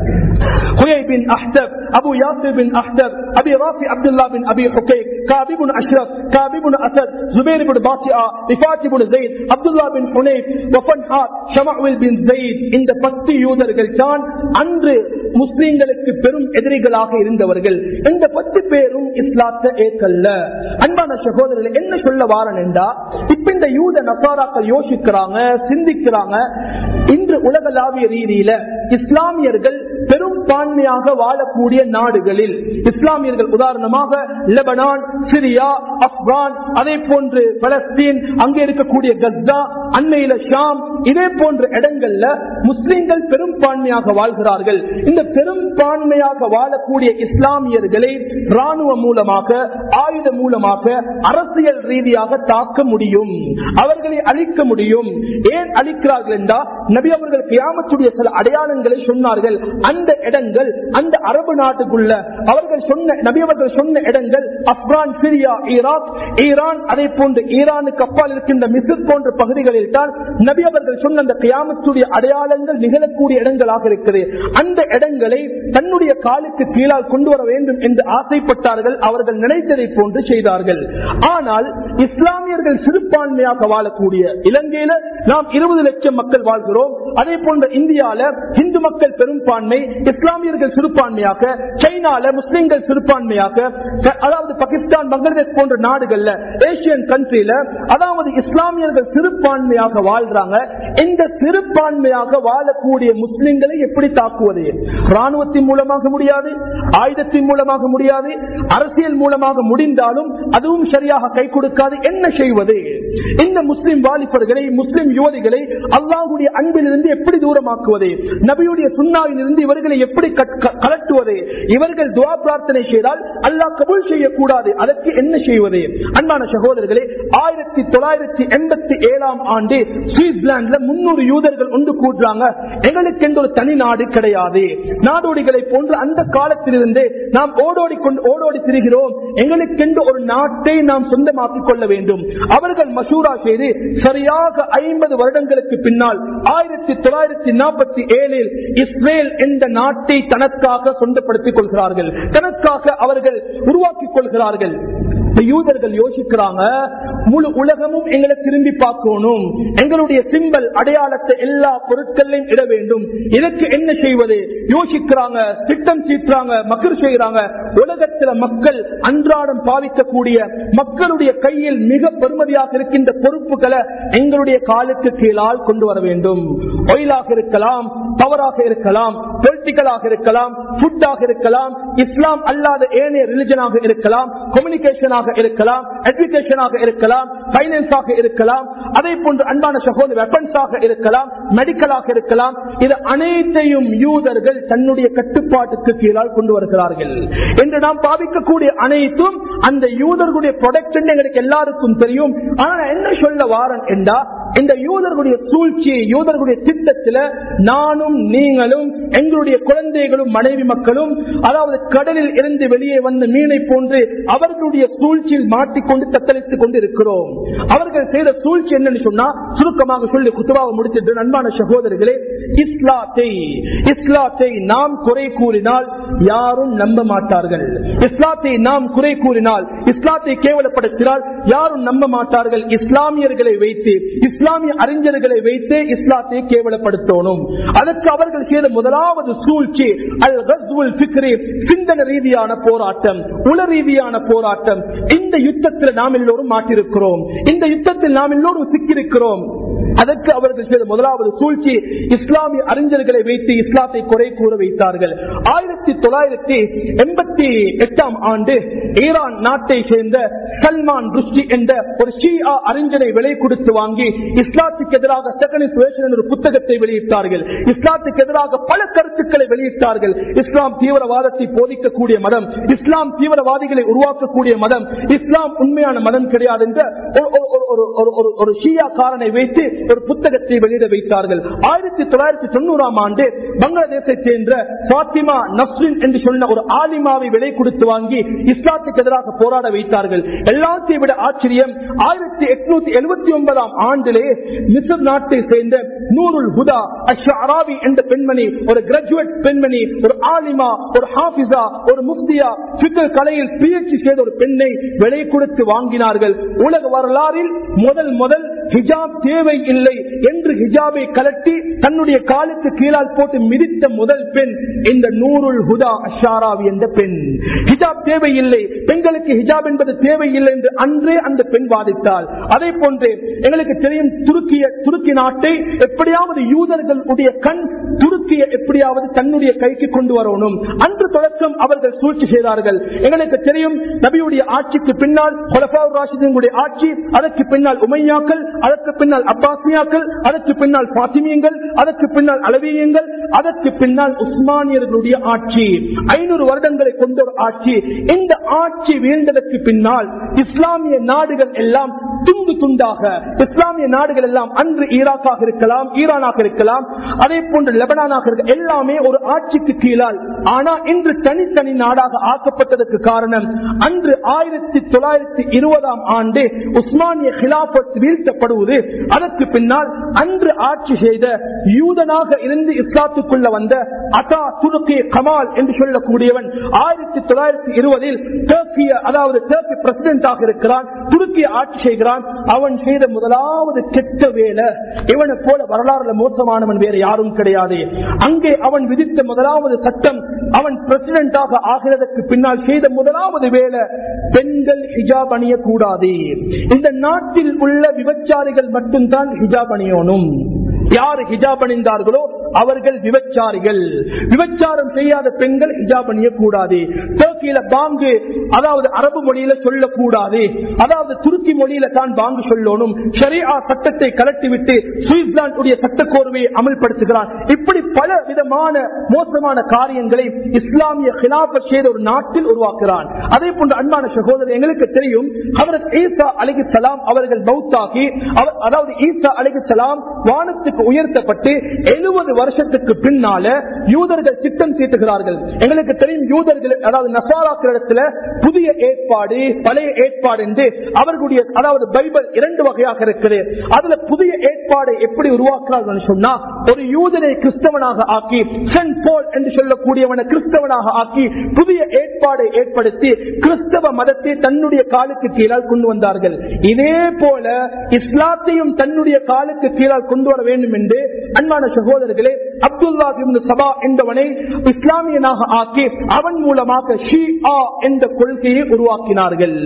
S1: செய்றாங்க ஹுயை பின் அஹ்தப் அபு யாசிர் பின் அஹ்தப் அபி ராஃபி அப்துல்லா பின் அபி ஹுகைக் காபி பின் அஷ்ரப் காபி பின் அசத் ஜுபைர் பின் பாசியா ரிஃபாத் பின் ஸைத் அப்துல்லா பின் ஹுனைப் வஃபன்ஹாத் ஷமாவில் பின் ஜெயித் இந்த பத்து யூதர்கள் தான் அன்று முஸ்லிம்களுக்கு பெரும் எதிரிகளாக இருந்தவர்கள். இந்த பத்து பேரும் இஸ்லாத்தை ஏற்கல்ல. அன்பான சகோதரர்கள் என்ன சொல்ல வாரன் என்றா இப்ப இந்த யூத நசாராக்கள் யோசிக்கிறாங்க சிந்திக்கிறாங்க. இன்று உலகளாவிய ரீதியில இஸ்லாமியர்கள் பெரும்பான்மையாக வாழக்கூடிய நாடுகளில். இஸ்லாமியர்கள் உதாரணமாக லெபனான் சிரியா ஆப்கான் அதே போன்று பலஸ்தீன் அங்கே இருக்கக்கூடிய கஸ்தா அண்மையில ஷாம் இதே போன்ற இடங்கள்ல முஸ்லிம்கள் பெரும்பான்மையாக வாழ்கிறார்கள். இந்த பெரும்பான்மையாக வாழக்கூடிய இஸ்லாமியர்களை ராணுவம் மூலமாக ஆயுத மூலமாக அரசியல் ரீதியாக தாக்க முடியும். அவர்களை அழிக்க முடியும். ஏன் அழிக்கிறார்கள் என்றால் நபி அவர்கள் கிராமத்துடைய சில அடையாளங்களை சொன்னார்கள். அந்த இடங்கள் அந்த அரபு நாட்டுக்குள்ள. அவர்கள் சொன்ன நபி அவர்கள் சொன்ன இடங்கள் ஆப்கான் சிரியா ஈராக் ஈரான் அதை போன்று ஈரானுக்கு அப்பால் இருக்கின்ற மிசிர் போன்ற பகுதிகளில் தான் நபி அவர்கள் சொன்ன அந்த கியாமத்துடைய அடையாளங்கள் நிகழக்கூடிய இடங்களாக இருக்கிறது அந்த இடங்களை தன்னுடைய காலுக்கு கீழால் கொண்டு வர வேண்டும் என்று ஆசைப்பட்டார்கள் அவர்கள் நினைத்ததை போன்று செய்தார்கள். ஆனால் இஸ்லாமியர்கள் சிறுபான்மையாக வாழக்கூடிய இலங்கையில நாம் இருபது லட்சம் மக்கள் வாழ்கிறோம் அதே போன்ற இந்தியால இந்து மக்கள் பெரும்பான்மை இஸ்லாமியர்கள் சிறுபான்மையாக சைனால முஸ்லிம்கள் சிறுபான்மையாக அதாவது பாகிஸ்தான் பங்களாதேஷ் போன்ற நாடுகள்ல ஏசியன் கண்ட்ரில அதாவது இஸ்லாமியர்கள் சிறுபான்மையாக வாழ்றாங்க. இந்த சிறுபான்மையாக வாழக்கூடிய முஸ்லிம்களை எப்படி தாக்குவது? ராணுவத்தின் மூலமாக முடியாது ஆயுதத்தின் மூலமாக முடியாது அரசியல் மூலமாக முடிந்தாலும் அதுவும் சரியாக கை கொடுக்காது. என்ன செய்வது? இந்த முஸ்லிம் வாலிபர்களை முஸ்லிம் யுவதிகளை அல்லாஹுடைய அன்பிலிருந்து இருந்து எப்படி தூரமாக்குவது? நபியுடைய சுண்ணாவில் இருந்து இவர்களை எப்படி கலட்டுவது? இவர்கள் துவா பிரார்த்தனை செய்தால் அல்லாஹ் கபூல் செய்யக்கூடாது. அதற்கு என்ன செய்வது? அன்பான சகோதரர்களே ஆயிரத்தி தொள்ளாயிரத்தி எண்பத்தி ஏழாம் ஆண்டு சுவிட்சர்லாந்துல முன்னூறு யூதர்கள் ஒன்று கூடுறாங்க. எங்களுக்கு எந்த ஒரு தனி நாடு கிடையாது. நாடோடிகளை போன்று அந்த காலத்திலிருந்து நாம் ஓடோடி கொண்டு ஓடோடி திரிகிறோம். எங்களுக்கென்று ஒரு நாட்டை நாம் சொந்தமாக்கிக் கொள்ள வேண்டும். அவர்கள் மசூரா செய்து சரியாக ஐம்பது வருடங்களுக்கு பின்னால் ஆயிரத்தி ஆயிரத்தி தொள்ளாயிரத்தி நாற்பத்தி ஏழில் இஸ்ரேல் என்ற நாட்டை தனக்காக சொந்தப்படுத்திக் கொள்கிறார்கள். தனக்காக அவர்கள் உருவாக்கிக் கொள்கிறார்கள். யூதர்கள் யோசிக்கிறாங்க முழு உலகமும் எங்களை திரும்பி பார்க்கணும். எங்களுடைய சிம்பல் அடையாளத்தை எல்லா பொருட்களையும் இட வேண்டும். இதற்கு என்ன செய்வது? யோசிக்கிறாங்க திட்டம் சீற்றாங்க மக்கள் செய்யறாங்க உலகத்துல மக்கள் அன்றாடம் பாவிக்கக்கூடிய மக்களுடைய கையில் மிக பெருமதியாக இருக்கின்ற பொறுப்புகளை எங்களுடைய காலுக்கு கீழால் கொண்டு வர வேண்டும். ஒயிலாக இருக்கலாம் பவராக இருக்கலாம் பொலிட்டிக்கலாக இருக்கலாம் ஃபுட்டாக இருக்கலாம் இஸ்லாம் அல்லாத ஏனைய ரிலிஜனாக இருக்கலாம் கம்யூனிகேஷனாக இருக்கலாம் எஜுகேஷனாக இருக்கலாம் பைனான்ஸாக இருக்கலாம் அதே போன்று அன்பான சகோதர வெப்பன்ஸாக இருக்கலாம் மெடிக்கலாக இருக்கலாம் இது அனைத்தையும் யூதர்கள் தன்னுடைய கட்டுப்பாட்டுக்கு கீழால் கொண்டு வருகிறார்கள். என்று நாம் பாவிக்கக்கூடிய அனைத்தும் அந்த யூதர்களுடைய ப்ரொடக்ஷன் எங்களுக்கு எல்லாருக்கும் தெரியும். ஆனா என்ன சொல்ல வாரன் என்றா இந்த யூதர்களுடைய சூழ்ச்சி யூதர்களுடைய திட்டத்துல நானும் நீங்களும் எங்களுடைய குழந்தைகளும் மனைவி மக்களும் அதாவது கடலில் இருந்து வெளியே வந்த மீனை போன்று அவர்களுடைய சூழ்ச்சியில் மாட்டிக்கொண்டு தத்தளித்துக் கொண்டு இருக்கிறோம் அவர்கள் செய்த சூழ்ச்சி என்னன்னு சொன்னா சுருக்கமாக சொல்லி குத்துவாவை முடித்துட்டு அன்பான சகோதரர்களே இஸ்லாத்தை இஸ்லாத்தை நாம் குறை கூறினால் யாரும் நம்ப மாட்டார்கள். இஸ்லாத்தை நாம் குறை கூறினால் இஸ்லாத்தை கேவலப்படுத்தினால் யாரும் நம்ப மாட்டார்கள். இஸ்லாமியர்களை வைத்து இஸ்லாமிய அறிஞர்களை வைத்து இஸ்லாத்தை கேவலப்படுத்தணும். அதற்கு அவர்கள் செய்த முதலாவது சூழ்ச்சி அல் கஸ்வுல் பிக்ரி சிந்தன ரீதியான போராட்டம் உல ரீதியான போராட்டம். இந்த யுத்தத்தில் நாம் எல்லோரும் மாட்டிருக்கிறோம். இந்த யுத்தத்தில் நாம் எல்லோரும் சிக்கியிருக்கிறோம். அதற்கு அவர்கள் செய்த முதலாவது சூழ்ச்சி இஸ்லாமிய அறிஞர்களை வைத்து இஸ்லாத்தை குறை கூற வைத்தார்கள். ஆயிரத்தி தொள்ளாயிரத்தி எண்பத்தி எட்டாம் ஆண்டு ஈரான் நாட்டை சேர்ந்த சல்மான் ருஷ்டி என்ற ஒரு ஷியா அறிஞரை விலை கொடுத்து வாங்கி இஸ்லாத்துக்கு எதிராக செகண்ட் ஒரு புத்தகத்தை வெளியிட்டார்கள். இஸ்லாத்துக்கு எதிராக பல கருத்துக்களை வெளியிட்டார்கள். இஸ்லாம் தீவிரவாதத்தை போதிக்கக்கூடிய மதம் இஸ்லாம் தீவிரவாதிகளை உருவாக்கக்கூடிய மதம் இஸ்லாம் உண்மையான மதம் கிடையாது என்ற ஒரு- ஒரு ஷியா காரனை வைத்து ஒரு புத்தகத்தை வெளியிட வைத்தார்கள். ஆயிரத்தி தொள்ளாயிரத்தி தொண்ணூறாம் ஆண்டு பங்களாதேசை சேர்ந்த பாத்திமா நஸ்ரின் என்று சொன்ன ஒரு ஆலிமாவை விலை கொடுத்து வாங்கி இஸ்லாத்துக்கு எதிராக போராட வைத்தார்கள். எல்லாத்தையும் விட ஆச்சரியம் ஆயிரத்தி எட்நூத்தி எழுபத்தி ஒன்பதாம் ஆண்டிலே மிசர் நாட்டை சேர்ந்த நூருல் ஹுதா அஷாராவி என்ற பெண்மணி ஒரு கிராஜுவேட் பெண்மணி ஒரு ஆலிமா ஒரு ஹாபிசா ஒரு முஃப்தியா கலையில் பிஎச்சி செய்த ஒரு பெண்ணை விலை கொடுத்து வாங்கினார்கள். உலக வரலாறில் முதல் முதல் ஹிஜாப் தேவை இல்லை என்று ஹிஜாபை கலட்டி தன்னுடைய காலுக்கு கீழால் போட்டு மிதித்த முதல் பெண் இந்த நூருல் ஹுதா அஷாராவி என்ற பெண். ஹிஜாப் தேவையில்லை பெண்களுக்கு ஹிஜாப் என்பது தேவையில்லை என்று அன்றே அந்த பெண் வாதித்தாள் அதே போன்றே எங்களுக்கு தெரியும் துருக்கிய துருக்கி நாட்டை எப்படியாவது யூதர்களுடைய கண் துருக்கிய எப்படியாவது தன்னுடைய கைக்கு கொண்டு வரணும். அன்று தொடக்கம் அவர்கள் சூழ்ச்சி செய்தார்கள். எங்களுக்கு தெரியும் நபியுடைய ஆட்சிக்கு பின்னால் ராஷிதனுடைய ஆட்சி அதற்கு பின்னால் உமையாக்கள் அதற்கு பின்னால் அப்பாசியாக்கள் அதற்கு பின்னால் பாத்திமியங்கள் அதற்கு பின்னால் அளவியங்கள் அதற்கு பின்னால் உஸ்மானியர்களுடைய ஆட்சி. ஐநூறு வருடங்களை கொண்ட ஒரு ஆட்சி. இந்த ஆட்சி வீழ்ந்ததற்கு பின்னால் இஸ்லாமிய நாடுகள் எல்லாம் துண்டு துண்டாக இஸ்லாமிய நாடுகள் எல்லாம் அன்று ஈராக்காக இருக்கலாம் ஈரானாக இருக்கலாம் அதே போன்று லெபனானாக இருக்க எல்லாமே ஒரு ஆட்சிக்கு கீழால். ஆனா இன்று தனித்தனி நாடாக ஆக்கப்பட்டதற்கு காரணம் அன்று ஆயிரத்தி தொள்ளாயிரத்தி இருபதாம் ஆண்டு உஸ்மானிய ஹிலாபத் வீழ்த்தப்படுவது. அதற்கு பின்னால் அன்று ஆட்சி செய்த யூதனாக இருந்து இஸ்லாத்துக்குள்ள வந்த அதா துருக்கி கமால் என்று சொல்லக்கூடியவன் ஆயிரத்தி தொள்ளாயிரத்தி இருபதில் டர்க்கிய அதாவது டர்க்கி பிரசிடென்டாக இருக்கிறான் துருக்கிய ஆட்சி செய்கிறான். அவன் செய்த முதலாவது கெட்ட வேலை. இவனை போல வரலாறுல மோசமானவன் வேற யாரும் கிடையாது. அங்கே அவன் விதித்த முதலாவது சட்டம் அவன் பிரசிடென்டாக ஆகிறதற்கு பின்னால் செய்த முதலாவது வேலை பெண்கள் ஹிஜாப் அணியக்கூடாது. இந்த நாட்டில் உள்ள விபச்சாரிகள் மட்டும்தான் ஹிஜாப் அணியணும். யார் ஹிஜாப் அணிந்தார்களோ அவர்கள் விபச்சாரிகள். விபச்சாரம் செய்யாத பெண்கள் ஹிஜாப் அணியக்கூடாது. டர்க்கியில பாங்கு அதாவது அரபு மொழியில சொல்லக்கூடாது. அதாவது துருக்கி மொழியில தான் பாங்கு சொல்லணும். சரியா சட்டத்தை கலட்டிவிட்டு சுவிட்சர்லாந்துடைய சட்டக்கோர்வையை அமல்படுத்துகிறான் இப்படி பல விதமான மோசமான காரியங்களை இஸ்லாமிய செய்த ஒரு நாட்டில் உருவாக்குகிறான் அதே போன்ற அன்பான சகோதரர் எங்களுக்கு தெரியும் அவரது ஈசா சலாம் அவர்கள் பௌத்தாகி அதாவது ஈசா அலிகி சலாம் வானத்துக்கு உயர்த்தப்பட்டு எழுபது வருஷத்துக்கு பின்னால யூதர்கள் திட்டம் தீட்டுகிறார்கள். எங்களுக்கு தெரியும் யூதர்கள் அதாவது நசாராக்கள் இடத்துல புதிய ஏற்பாடு பழைய ஏற்பாடு என்று அவர்களுடைய அதாவது பைபிள் இரண்டு வகையாக இருக்குது. அதுல புதிய ஏற்பாடை எப்படி உருவாக்குறார்கள் சொன்னா ஒரு யூதனை கிறிஸ்தவனாக ஆக்கி சென்ட் போல் என்று சொல்லக்கூடியவனை கிறிஸ்தவனாக ஆக்கி புதிய ஏற்பாடை ஏற்படுத்தி கிறிஸ்தவ மதத்தை தன்னுடைய காலுக்கு கீழால் கொண்டு வந்தார்கள். இதே போல இஸ்லாத்தையும் தன்னுடைய காலுக்கு கீழால் கொண்டு வர வேண்டும் என்று அன்பான சகோதரர்களே அப்துல்லா சபா என்பவனை இஸ்லாமியனாக ஆக்கி அவன் மூலமாக ஷிஆ என்ற கொள்கையை உருவாக்கினார்கள்.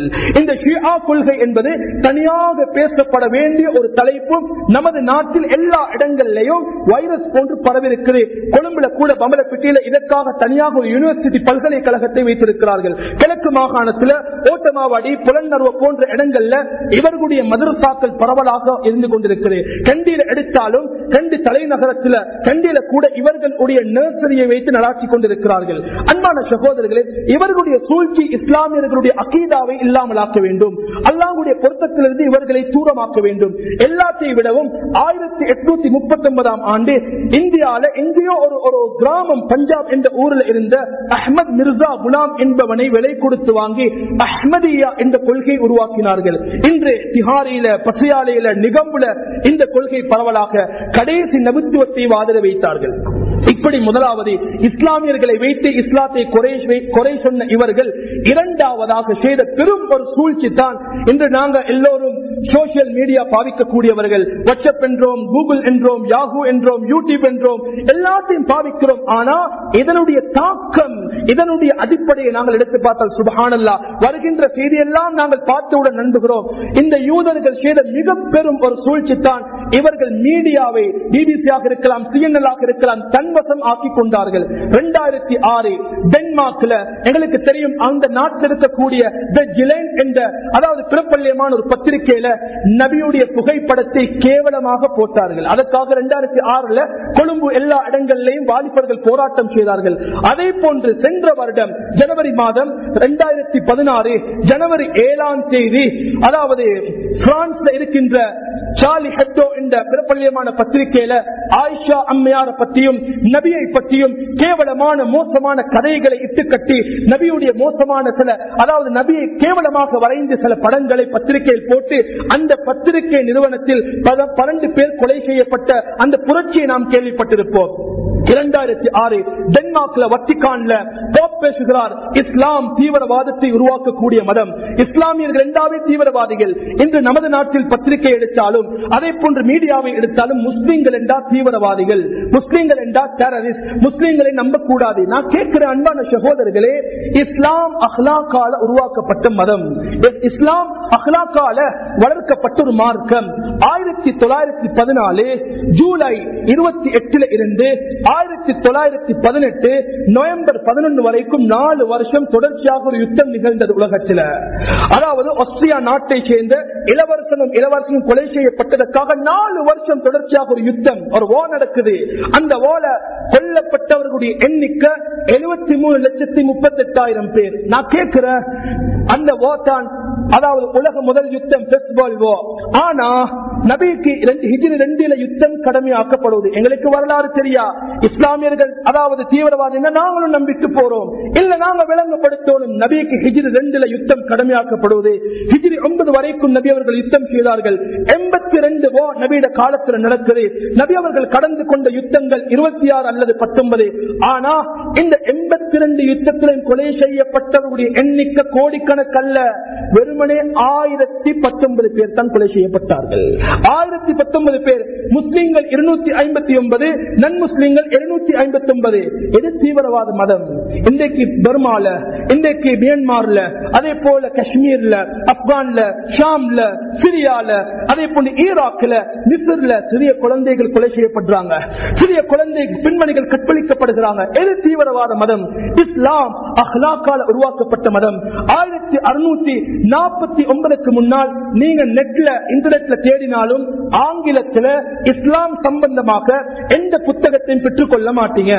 S1: இந்த ஷிஆ கொள்கை என்பது தனியாக பேசப்பட வேண்டிய ஒரு தலைப்பு. நமது நாட்டில் எல்லா இடங்களிலையும் வைரஸ் போன்று பரவிருக்கிறது கொழும்புல கூட பம்பலப்பட்டியில இதற்காக தனியாக ஒரு யூனிவர்சிட்டி பல்கலைக்கழகத்தை வைத்திருக்கிறார்கள். கிழக்கு மாகாணத்தில் ஓட்டமாவாடி புலன்னர்வ போன்ற இடங்கள்ல இவர்களுடைய மதரசாக்கள் பரவலாக இருந்து கொண்டிருக்கிறது. கண்டியில எடுத்தாலும் கண்டி தலைநகரத்தில் கண்டியில கூட இவர்களுடைய நர்சரியை வைத்து நடாத்தி கொண்டிருக்கிறார்கள். அன்பான சகோதரர்களே இவர்களுடைய சூழ்ச்சி இஸ்லாமியர்களுடைய அகீதாவை இல்லாமலாக்க வேண்டும். அல்லாவுடைய பொருத்தத்திலிருந்து இவர்களை தூரமாக்க வேண்டும். எல்லாத்தையும் விடவும் ஆயிரத்தி எட்நூத்தி முப்பத்தி ஒன்பதாம் ஆண்டு இந்தியால எங்கேயோ ஒரு ஒரு கிராமம் பஞ்சாப் என்ற ஊரில் இருந்த அஹ்மத் மிர்சா குலாம் என்பவனை விலை கொடுத்து வாங்கி அஹ்மதியா என்ற கொள்கை உருவாக்கினார்கள். இன்று திஹாரியில பசியாலையில நிகம்புல இந்த கொள்கை பரவலாக கடைசி நபித்துவத்தை வாதிட வைத்தார்கள் இப்படி முதலாவது இஸ்லாமியர்களை வைத்து இஸ்லாத்தை குறை சொன்ன இவர்கள் இரண்டாவதாக செய்த பெரும் ஒரு சூழ்ச்சி தான் இன்று நாங்கள் எல்லோரும் சோசியல் மீடியா பாவிக்கக்கூடியவர்கள் வாட்ஸ்அப் என்றோம் கூகுள் என்றோம் யாகு என்றோம் யூடியூப் என்றோம் எல்லாத்தையும் பாவிக்கிறோம். ஆனா இதனுடைய தாக்கம் இதனுடைய அடிப்படையை நாங்கள் எடுத்து பார்த்தால் சுபஹானல்லா வருகின்ற செய்தியெல்லாம் நாங்கள் பார்த்தவுடன் நண்புகிறோம் இந்த யூதர்கள் செய்த மிக பெரும் ஒரு சூழ்ச்சி தான் இவர்கள் மீடியாவை பிபிசியாக இருக்கலாம் சிஎன்எல் ஆக இருக்கலாம் தன்வசம் ஆக்கி கொண்டார்கள். இரண்டாயிரத்தி ஆறு டென்மார்க்ல எங்களுக்கு தெரியும் அந்த நாட்டில் இருக்கக்கூடிய என்ற அதாவது பிறப்பள்ளியமான ஒரு பத்திரிகையில நபியுடைய புகைப்படத்தை கேவலமாக போட்டார்கள். அதற்காக இரண்டாயிரத்தி ஆறுல கொழும்பு எல்லா இடங்களிலையும் வாலிபர்கள் போராட்டம் செய்தார்கள். அதே போன்று சென்ற வருடம் ஜனவரி மாதம் இரண்டாயிரத்தி பதினாறு ஜனவரி ஏழாம் தேதி அதாவது பிரான்ஸ்ல இருக்கின்ற சார்லி ஹெட்டோ என்ற பிறப்பள்ளியமான பத்திரிகையில ஆயிஷா அம்மையார பற்றியும் நபியை பற்றியும் கேவலமான மோசமான கதைகளை இட்டுக்கட்டி நபியுடைய மோசமான சில அதாவது நபியை கேவலமாக வரைந்து சில படங்களை பத்திரிகையில் போட்டு அந்த பத்திரிகை நிறுவனத்தில் பன்னெண்டு பேர் கொலை செய்யப்பட்ட அந்த புரட்சியை நாம் கேள்விப்பட்டிருப்போம். இரண்டாயிரத்தி ஆறு டென்மார்க்ல வத்திகான்ல போப் பேசுகிறார். இஸ்லாம் தீவிரவாதத்தை உருவாக்கக்கூடிய மதம். இஸ்லாமியர்கள் இரண்டாவே தீவிரவாதிகள். இன்று நமது நாட்டில் பத்திரிகை எடுத்தாலும் அதே போன்று மீடியாவை எடுத்தாலும் முஸ்லீம்கள் என்றா தீவிரவாதிகள். முஸ்லீம்கள் என்றா டெரரிஸ்ட் முஸ்லீம்களை நம்பக்கூடாது. நான் கேட்கிற அன்பான சகோதரர்களே இஸ்லாம் அஹ்லாக்கால உருவாக்கப்பட்ட மதம். இஸ்லாம் அஹ்லாக்கால வளர்க்கப்பட்ட ஒரு மார்க்கம். ஆயிரத்தி தொள்ளாயிரத்தி பதினாலு ஜூலை இருபத்தி எட்டுல இருந்து ஆயிரத்தி தொள்ளாயிரத்தி பதினெட்டு நவம்பர் பதினொன்று வரைக்கும் நாலு வருஷம் தொடர்ச்சியாக ஒரு யுத்தம் நிகழ்ந்தது உலகத்தில். அதாவது ஆஸ்திரியா நாட்டை சேர்ந்த இளவரசனும் இளவரசனும் கொலை செய்யப்பட்டதற்காக நாலு வருஷம் தொடர்ச்சியாக ஒரு யுத்தம் ஒரு ஓ நடக்குது. அந்த ஓல கொல்லப்பட்டவர்களுடைய எண்ணிக்கை எழுபத்தி மூணு லட்சத்தி முப்பத்தி எட்டாயிரம் பேர். நான் கேட்கிறேன் அந்த ஓ தான் அதாவது உலக முதல் யுத்தம் ஆனா நபிக்கு ரெண்டில யுத்தம் கடமையாக்கப்படுவது எங்களுக்கு வரலாறு தெரியா? இஸ்லாமியர்கள் அதாவது தீவிரவாதி நாங்களும் நம்பிட்டு போறோம். இல்ல நாங்க விளங்கப்படுத்தோம் நபிக்கு ஹிஜிரி ரெண்டுல யுத்தம் கடமையாக்கப்படுவது. ஹிஜிரி ஒன்பது வரைக்கும் நபி அவர்கள் யுத்தம் செய்தார்கள். எண்பத்தி ரெண்டு ஓ நபியிட காலத்தில் நடக்குது. நபி அவர்கள் கடந்து கொண்ட யுத்தங்கள் இருபத்தி ஆறு அல்லது பத்தொன்பது. ஆனா இந்த எண்பத்தி ரெண்டு யுத்தத்திலும் கொலை செய்யப்பட்டவருடைய எண்ணிக்கை கோடிக்கணக்கல்ல. வெறுமனே ஆயிரத்தி பத்தொன்பது பேர் தற்கொலை செய்யப்பட்டார்கள். ஆயிரத்தி பத்தொன்பது பேர் முஸ்லீம்கள் இருநூத்தி ஐம்பத்தி ஒன்பது நன் முஸ்லீம்கள் இருநூத்தி ஐம்பத்தி ஒன்பது எது தீவிரவாத மதம்? இன்றைக்கு பர்மால இன்றைக்கு மியான்மர்ல அதே போல காஷ்மீர்ல ஆப்கான்ல ஷாம்ல சிரியால அதே போல ஈராக்ல மிஸ்ர்ல சிறிய குழந்தைகள் கொலை செய்யப்படுறாங்க. சிறிய குழந்தை பெண்மணிகள் கற்பழிக்கப்படுகிறாங்க எது தீவிரவாத மதம்? இஸ்லாம் அஹ்லாக்கால உருவாக்கப்பட்ட மதம். ஆயிரத்தி அறுநூத்தி நாற்பத்தி ஒன்பதுக்கு முன்னால் நீங்க நெட்ல இன்டர்நெட்ல தேடினாலும் ஆங்கிலத்துல இஸ்லாம் சம்பந்தமாக எந்த புத்தகத்தையும் பெற்றுக்கொள்ள மாட்டீங்க.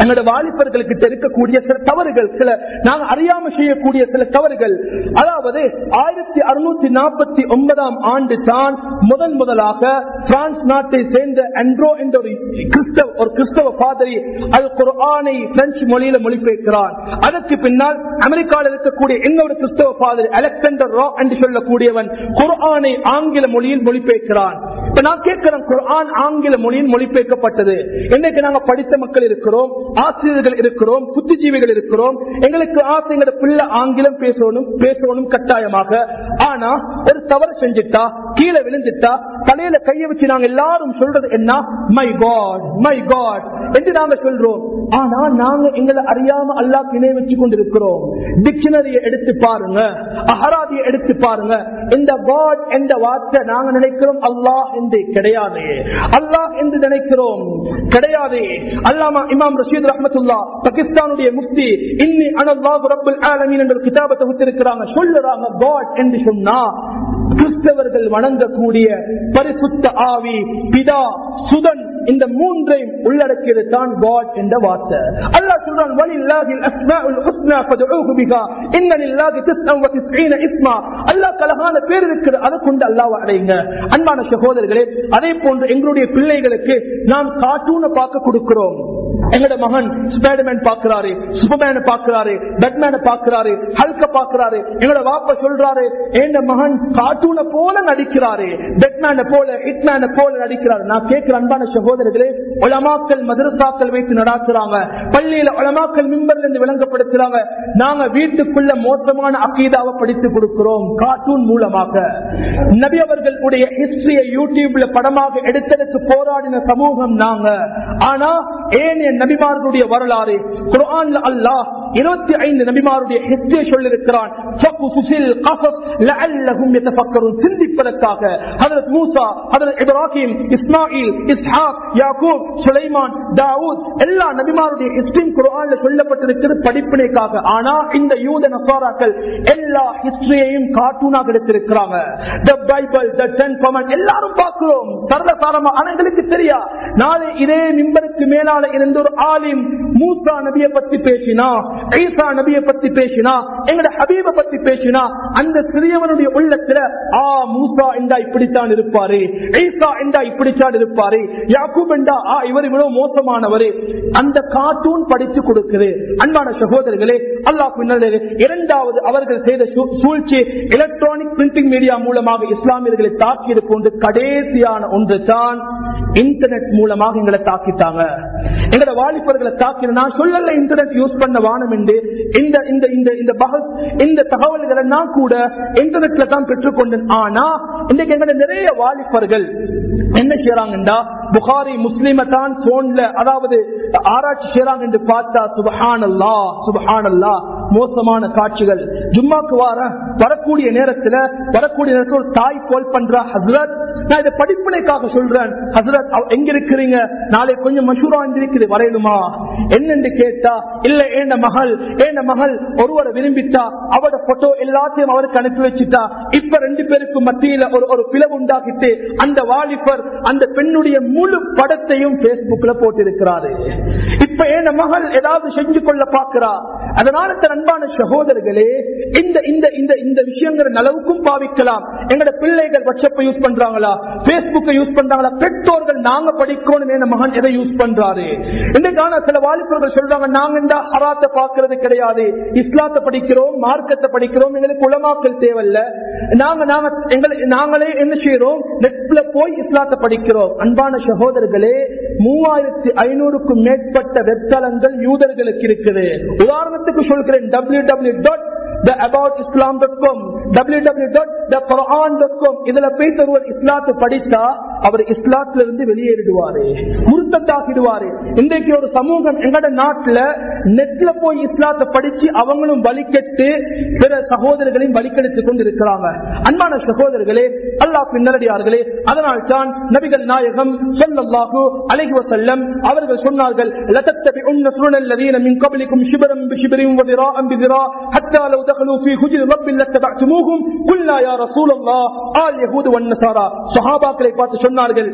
S1: எங்களோட வாலிபர்களுக்கு இருக்கக்கூடிய சில தவறுகள் சில நாங்கள் அறியாம செய்யக்கூடிய சில தவறுகள். அதாவது ஆயிரத்தி அறுநூத்தி நாற்பத்தி ஒன்பதாம் ஆண்டு தான் முதன் முதலாக பிரான்ஸ் நாட்டை சேர்ந்த அண்ட்ரோ என்ற ஒரு கிறிஸ்தவ ஒரு கிறிஸ்தவ பாதிரி அல் குர்ஆனை பிரெஞ்சு மொழியில மொழிபெயர்க்கிறார். அதற்கு பின்னால் அமெரிக்காவில் இருக்கக்கூடிய இன்னொரு கிறிஸ்தவ பாதிரி அலெக்சாண்டர் ரா என்று சொல்லக்கூடியவன் குர்ஆனை ஆங்கில மொழியில் மொழிபெயர்க்கிறான். இப்ப நான் கேட்கிறேன் குர்ஆன் ஆங்கில மொழியில் மொழிபெயர்க்கப்பட்டது. இன்னைக்கு நாங்க படித்த மக்கள் இருக்கிறோம் ஆசிரியர்கள் இருக்கிறோம் புத்திஜீவிகள் இருக்கிறோம் எங்களுக்கு ஆசை எங்களோட பிள்ளை ஆங்கிலம் பேசணும் பேசணும் கட்டாயமாக. ஆனா ஒரு தவறு செஞ்சுட்டா கீழே விழுந்துட்டா தலையில கைய வச்சு நாங்க எல்லாரும் சொல்றது என்ன? மை காட் மை காட் என்று நாங்க சொல்றோம். இருக்கிறோம் ஆனா நாங்க எங்களை அறியாம அல்லாஹ் இணை வச்சு கொண்டிருக்கிறோம். டிக்ஷனரியை எடுத்து பாருங்க. அகராதியை எடுத்து பாருங்க. இந்த வேர்ட் என்ற வார்த்தை நாங்க நினைக்கிறோம் அல்லாஹ் என்று கிடையாது. அல்லாஹ் என்று நினைக்கிறோம் கிடையாது. அல்லாமா இமாம் ரஷீத் ரஹமத்துல்லா பாகிஸ்தானுடைய முக்தி இன்னி அனல்லாஹ் ரப்பல் ஆலமீன் என்ற கிதாபை தொகுத்திருக்கிறாங்க சொல்லுறாங்க காட் என்று சொன்னா கிறிஸ்தவர்கள் வணங்கக்கூடிய பரிசுத்த ஆவி பிதா சுதன் இந்த மூன்றையும் உள்ளடக்கியது தான் காட் என்ற வார்த்தை. அல்லாஹ் சொல்றான் வலில்லாஹில் அஸ்மாஉல் ஹுஸ்னா ஃபதுஊஹு பிஹா. இன்ன லில்லாஹி திஸ்அன் வ திஸ்ஈன இஸ்மா. அல்லாஹ் கலகான பேர் இருக்குது அதை கொண்டு அல்லாஹ் அடையுங்க. அன்பான சகோதரர்களே அதே போன்று எங்களுடைய பிள்ளைகளுக்கு நாம் கார்ட்டூனை பார்க்க கொடுக்கிறோம். எங்கட மகன் ஸ்பைடர்மேன் பாக்குறாரு சூப்பர்மேன் பாக்குறாரு பேட்மேன பாக்குறாரு ஹல்க பாக்குறாரு எங்களோட வாப்ப சொல்றாரு என் மகன் கார்ட்டூனை போல நடிக்கிறாரு? பேட்மேன போல ஹிட்மேன போல நடிக்கிறாரு. நான் கேட்கிற அன்பான சகோதரர்களே உலமாக்கல் மதரசாக்கள் வைத்து நடாத்துறாங்க பள்ளியில உலமாக்கல் மிம்பர்ல இருந்து விளங்கப்படுத்துறாங்க நாங்க வீட்டுக்குள்ள மோசமான அக்கீதாவை படித்து கொடுக்கிறோம் கார்ட்டூன் மூலமாக. நபி அவர்களுடைய ஹிஸ்டரியை யூடியூப்ல படமாக எடுத்ததற்கு போராடின சமூகம் நாங்க. ஆனா ஏனைய நபிமார்களுடைய வரலாறு குரான் அல்லாஹ் இருபத்தி ஐந்து நபிமாருடைய ஹிஸ்டரியை சொல்லியிருக்கிறான். சிந்திப்பதற்காக ஹதரத் மூசா ஹதரத் இப்ராஹிம் இஸ்மாயில் இஸ்ஹாக் யாக்கூப் சுலைமான் தாவூத் எல்லா நபிமாருடைய ஹிஸ்டரியும் குர்ஆன்ல சொல்லப்பட்டிருக்கிறது படிப்பினைக்காக. ஆனா இந்த யூத நசாராக்கள் எல்லா ஹிஸ்டரியையும் கார்ட்டூனாக எடுத்திருக்கிறாங்க. The Bible the ten commandments எல்லாரும் பார்க்கிறோம். சரதசாரமா ஆனா எங்களுக்கு தெரியா? நாளை இதே மிம்பருக்கு மேலால இருந்த ஒரு ஆலிம் மூசா நபியை பத்தி பேசினா ஈசா நபியை பத்தி பேசினா எங்கட ஹபீப பத்தி பேசினா அந்த சிறியவனுடைய உள்ளத்துல ஆ மூசா என்றா இப்படித்தான் இருப்பாரு ஈசா என்றா இப்படித்தான் இருப்பாரு யாக்கூப் என்றா ஆ இவர் இவ்வளவு மோசமானவரு அந்த கார்ட்டூன் படித்து கொடுக்குது. அன்பான சகோதரர்களே அல்லாஹ் பின்னரே இரண்டாவது அவர்கள் செய்த சூழ்ச்சி எலக்ட்ரானிக் பிரிண்டிங் மீடியா மூலமாக இஸ்லாமியர்களை தாக்கியது போன்று கடைசியான ஒன்று தான் இன்டர்நெட் மூலமாக எங்களை தாக்கிட்டாங்க. எங்களோட வாலிபர்களை தாக்கினா சொல்லல இன்டர்நெட் யூஸ் பண்ண வானம் என்று இந்த இந்த இந்த இந்த பகல் இந்த தகவல்களை நான் கூட இன்டர்நெட்ல தான் பெற்றுக்கொண்டேன் ஆனா இன்னைக்கு எங்களோட நிறைய வாலிபர்கள் என்ன செய்யறாங்கடா புகாரி முஸ்லிம தான் போன்ல அதாவது ஆராய்ச்சி செய்யறாங்க என்று பார்த்தா சுபஹானல்லா சுபஹானல்லா மோசமான காட்சிகள். ஜும்மாக்கு வார வரக்கூடிய நேரத்துல வரக்கூடிய நேரத்தில் ஒரு தாய் கோல் பண்றா ஹசரத் நான் இதை படிப்பினைக்காக சொல்றேன். ஹசரத் எங்க இருக்கிறீங்க? நாளை கொஞ்சம் மசூரா இருக்குது வரையணுமா என்னென்று கேட்டா இல்ல ஏண்ட மகள் ஏண்ட மகள் ஒருவரை விரும்பிட்டா அவட போட்டோ எல்லாத்தையும் அவருக்கு அனுப்பி வச்சுட்டா இப்ப ரெண்டு பேருக்கு மத்தியில ஒரு ஒரு பிளவு உண்டாக்கிட்டு அந்த வாலிபர் அந்த பெண்ணுடைய முழு படத்தையும் பேஸ்புக்ல போட்டிருக்கிறாரு. இப்ப ஏண்ட மகள் ஏதாவது செஞ்சு கொள்ள பாக்குறா அதனால அன்பான சகோதரர்களே இந்த இந்த இந்த இந்த விஷயங்கள் அளவுக்கும் பாவிக்கலாம். எங்களோட பிள்ளைகள் வாட்ஸ்அப்பை யூஸ் பண்றாங்களா? பேஸ்புக்கை யூஸ் பண்றாங்களா? பெற்றோர்கள் நாங்க படிக்கணும் என் மகன் எதை யூஸ் பண்றாரு? இன்றைக்கான சில வாலிபர்கள் சொல்றாங்க நாங்க இந்த ஹராத்தை பார்க்கறது கிடையாது. இஸ்லாத்தை படிக்கிறோம் மார்க்கத்தை படிக்கிறோம் எங்களுக்கு உலமாக்கல் தேவையில்ல. நாங்க நாங்க எங்களை நாங்களே என்ன செய்யறோம்? நெட்ல போய் இஸ்லாத்தை படிக்கிறோம். அன்பான சகோதரர்களே மூவாயிரத்தி ஐநூறுக்கும் மேற்பட்ட வெப்தளங்கள் யூதர்களுக்கு இருக்குது. உதாரணத்துக்கு சொல்கிறேன். www. dot the about www.thequran.com இதுல போய் ஒருவர் இஸ்லாத்து படித்தா அவர் இஸ்லாத்துல இருந்து வெளியேறிடுவாரு முருத்தத்தாகிடுவாரு இன்றைக்கு ஒரு சமூகம் எங்கட நாட்டுல நெட்ல போய் இஸ்லாத்தை படிச்சு அவங்களும் வலிக்கட்டு பிற சகோதரர்களையும் வலிக்கெடுத்துக் கொண்டு இருக்கிறாங்க அன்பான சகோதரர்களே அல்லாஹ் பின்னரடியார்களே அதனால் தான் நபிகள் நாயகம் சொல்லல்லாஹு அலைஹி வசல்லம் அவர்கள் சொன்னார்கள் لتتبعن سنن الذين من قبلكم شبرا بشبر وذراعا بذراع حتى لو دخلوا في حجر رب لاتبعتموهم قلنا يا رسول الله آل يهود والنصارى சஹாபாக்களை பார்த்து சொன்னார்கள்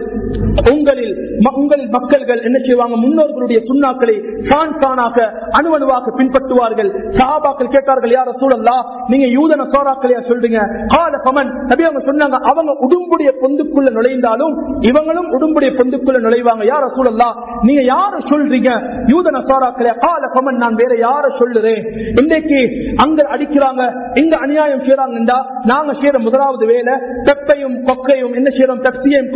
S1: உங்களில் ம- உங்களில் மக்கள்கள் என்ன செய்வாங்க முன்னோர்களுடைய சுண்ணாக்களை சான் சானாக அணுவணுவாக பின்பற்றுவார்கள் சஹாபாக்கள் கேட்டார்கள் யார சூழல்லா நீங்க யூத நசாராக்களையா சொல்றீங்க கால பமன் நபி அவங்க சொன்னாங்க அவங்க உடும்புடைய பொந்துக்குள்ள நுழைந்தாலும் இவங்களும் உடும்புடைய பொந்துக்குள்ள நுழைவாங்க யார சூழல்லா நீங்க யார சொல்றீங்க யூத நசாராக்களே கால பமன் நான் வேற யார சொல்லுறேன் இன்றைக்கு அங்க அடிக்கிறாங்க இங்க அநியாயம் செய்யறாங்கடா நாங்க செய்யற முதலாவது வேலை பெப்பையும் கொக்கையும் என்ன செய்யறோம் பெப்சியையும்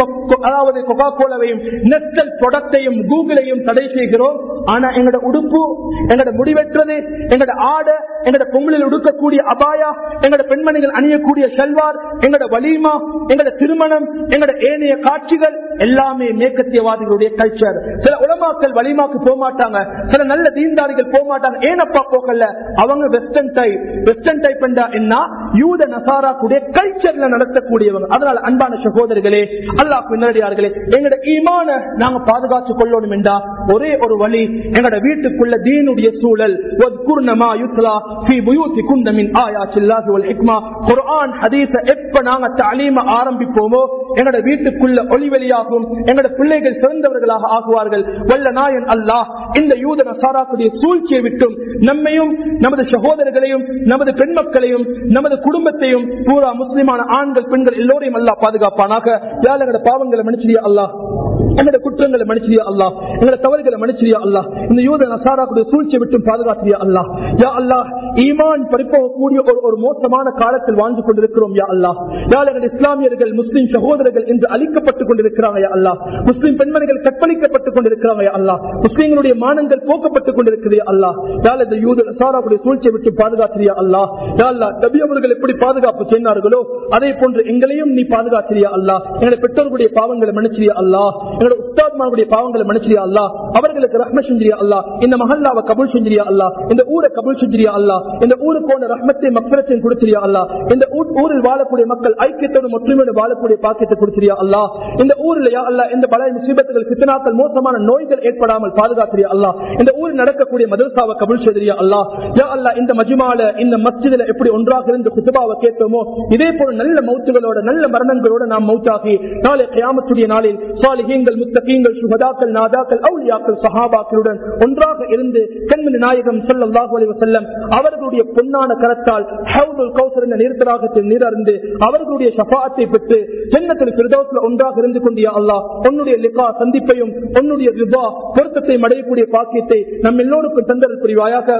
S1: அதாவது கொக்கா கோலவையும் நெஸ்டல் ப்ரொடக்டையும் கூகுளையும் தடை செய்கிறோம். ஆனா எங்களோட உடுப்பு எங்களோட முடிவெற்றது எங்களோட ஆடை எங்களோட பொங்கலில் உடுக்கக்கூடிய அபாயா எங்களோட பெண்மணிகள் அணியக்கூடிய செல்வார் எங்களோட வலிமா எங்களோட திருமணம் எங்களோட ஏனைய காட்சிகள் எல்லாமே மேற்கத்தியவாதிகளுடைய கல்ச்சர் சில உலமாக்கள் வலிமாக்கு போக மாட்டாங்க சில நல்ல தீன்தாரிகள் போக மாட்டாங்க ஏனப்பா போகல? அவங்க வெஸ்டர்ன் டைப் வெஸ்டர்ன் டைப் என்ன? யூத நசாரா கூட கல்ச்சர்ல நடத்தக்கூடியவங்க. அதனால அன்பான சகோதரர்களே அல்லாஹ் பின்னடியார்களே எங்களோட இமான நாங்க பாதுகாத்துக் கொள்ளணும் என்றா ஒரே ஒரு வழி எங்களோட வீட்டுக்குள்ள தீனுடைய சூழல். ஆரம்பிப்போமோ எங்களோட வீட்டுக்குள்ள ஒளி ஒளிவெளியாகும் எங்களோட பிள்ளைகள் சிறந்தவர்களாக ஆகுவார்கள். வல்ல நாயன் அல்லாஹ் இந்த யூத நசாராக்குடைய சூழ்ச்சியை விட்டும் நம்மையும் நமது சகோதரர்களையும் நமது பெண் மக்களையும் நமது குடும்பத்தையும் பூரா முஸ்லிமான ஆண்கள் பெண்கள் எல்லோரையும் அல்லா பாதுகாப்பானாக. யாழ் பாவங்களை மன்னிச்சிரியா அல்லாஹ்? எங்களோட குற்றங்களை மன்னிச்சிரியா அல்லா எங்களோட தவறுகளை மன்னிச்சிரியா அல்லாஹ்? இந்த யூத நசாராக்குடைய சூழ்ச்சியை விட்டும் பாதுகாத்திரியா அல்லாஹ்? யா அல்லாஹ் ஈமான் பறிப்போகக்கூடிய ஒரு ஒரு மோசமான காலத்தில் வாழ்ந்து கொண்டிருக்கிறோம் யா அல்லாஹ். யாழகட இஸ்லாமியர்கள் முஸ்லிம் சகோதரர்கள் என்று அழிக்கப்பட்டுக் கொண்டிருக்கிறாங்க யா அல்லாஹ்? முஸ்லிம் பெண்மணிகள் கற்பழிக்கப்பட்டுக் கொண்டிருக்கிறாங்க யா அல்லாஹ்? முஸ்லிம்களுடைய மானங்கள் போக்கப்பட்டுக் கொண்டிருக்கிறது அல்லா அல்லாஹ். இந்த யூத நசாராக்குடைய சூழ்ச்சியை விட்டு பாதுகாத்திரியா அல்லா யா நபி அவர்கள் எப்படி பாதுகாப்பு செய்தார்களோ அதே போன்று எங்களையும் நீ பாதுகாத்திரியா அல்லா எங்களுடைய பெற்றோர்களுடைய பாவங்களை மன்னிச்சிரியா அல்லா எங்களுடைய உஸ்தாத்மாவுடைய பாவங்களை மன்னிச்சிரியா அல்லா அவர்களுக்கு ரஹ்ம செஞ்சிரியா அல்லா இந்த மஹல்லாவை கபுல் செஞ்சிரியா அல்லா இந்த ஊரை கபுல் செஞ்சிரியா அல்லா இந்த ஊருக்கு போன ரஹ்மத்தை மக்களத்தையும் கொடுத்திரியா அல்லா இந்த ஊரில் வாழக்கூடிய மக்கள் ஐக்கியத்தோடு ஒற்றுமையோடு வாழக்கூடிய பாக்கியத்தை கொடுத்திரியா அல்லா இந்த ஊரில் யா இந்த பல முசீபத்துகள் கித்தனாக்கள் மோசமான நோய்கள் ஏற்படாமல் பாதுகாத்திரியா அல்லாஹ். இந்த ஊரில் நடக்கக்கூடிய மதரசாவை கபுல் செய்தியா அல்லாஹ்? யா அல்லா இந்த மஜிமால இந்த மஸ்ஜிதில் எப்படி ஒன்றாக இருந்து குத்துபாவை கேட்டோமோ இதே போல நல்ல மௌத்துகளோட நல்ல மரணங்களோட நாம் மௌத்தாகி நாளை கயாமத்துடைய நாளில் சாலிகீங்கள் முத்தகீங்கள் சுகதாக்கள் நாதாக்கள் அவுலியாக்கள் சஹாபாக்களுடன் ஒன்றாக இருந்து கண்மணி நாயகம் ஸல்லல்லாஹு அலைஹி செல்லம் அவர்களுடைய பொன்னான கரத்தால் ஹவுதுல் கௌசர் என்ற நீர்த்தராகத்தில் நீரறிந்து அவர்களுடைய சபாத்தை பெற்று ஜன்னத்தில் பிரதோசில் ஒன்றாக இருந்து கொண்டிய அல்லாஹ். உன்னுடைய லிகா சந்திப்பையும் உன்னுடைய ரிபா பொருத்தத்தை அடையக்கூடிய பாக்கியத்தை நம் எல்லோருக்கும் தந்தல் புரிவாயாக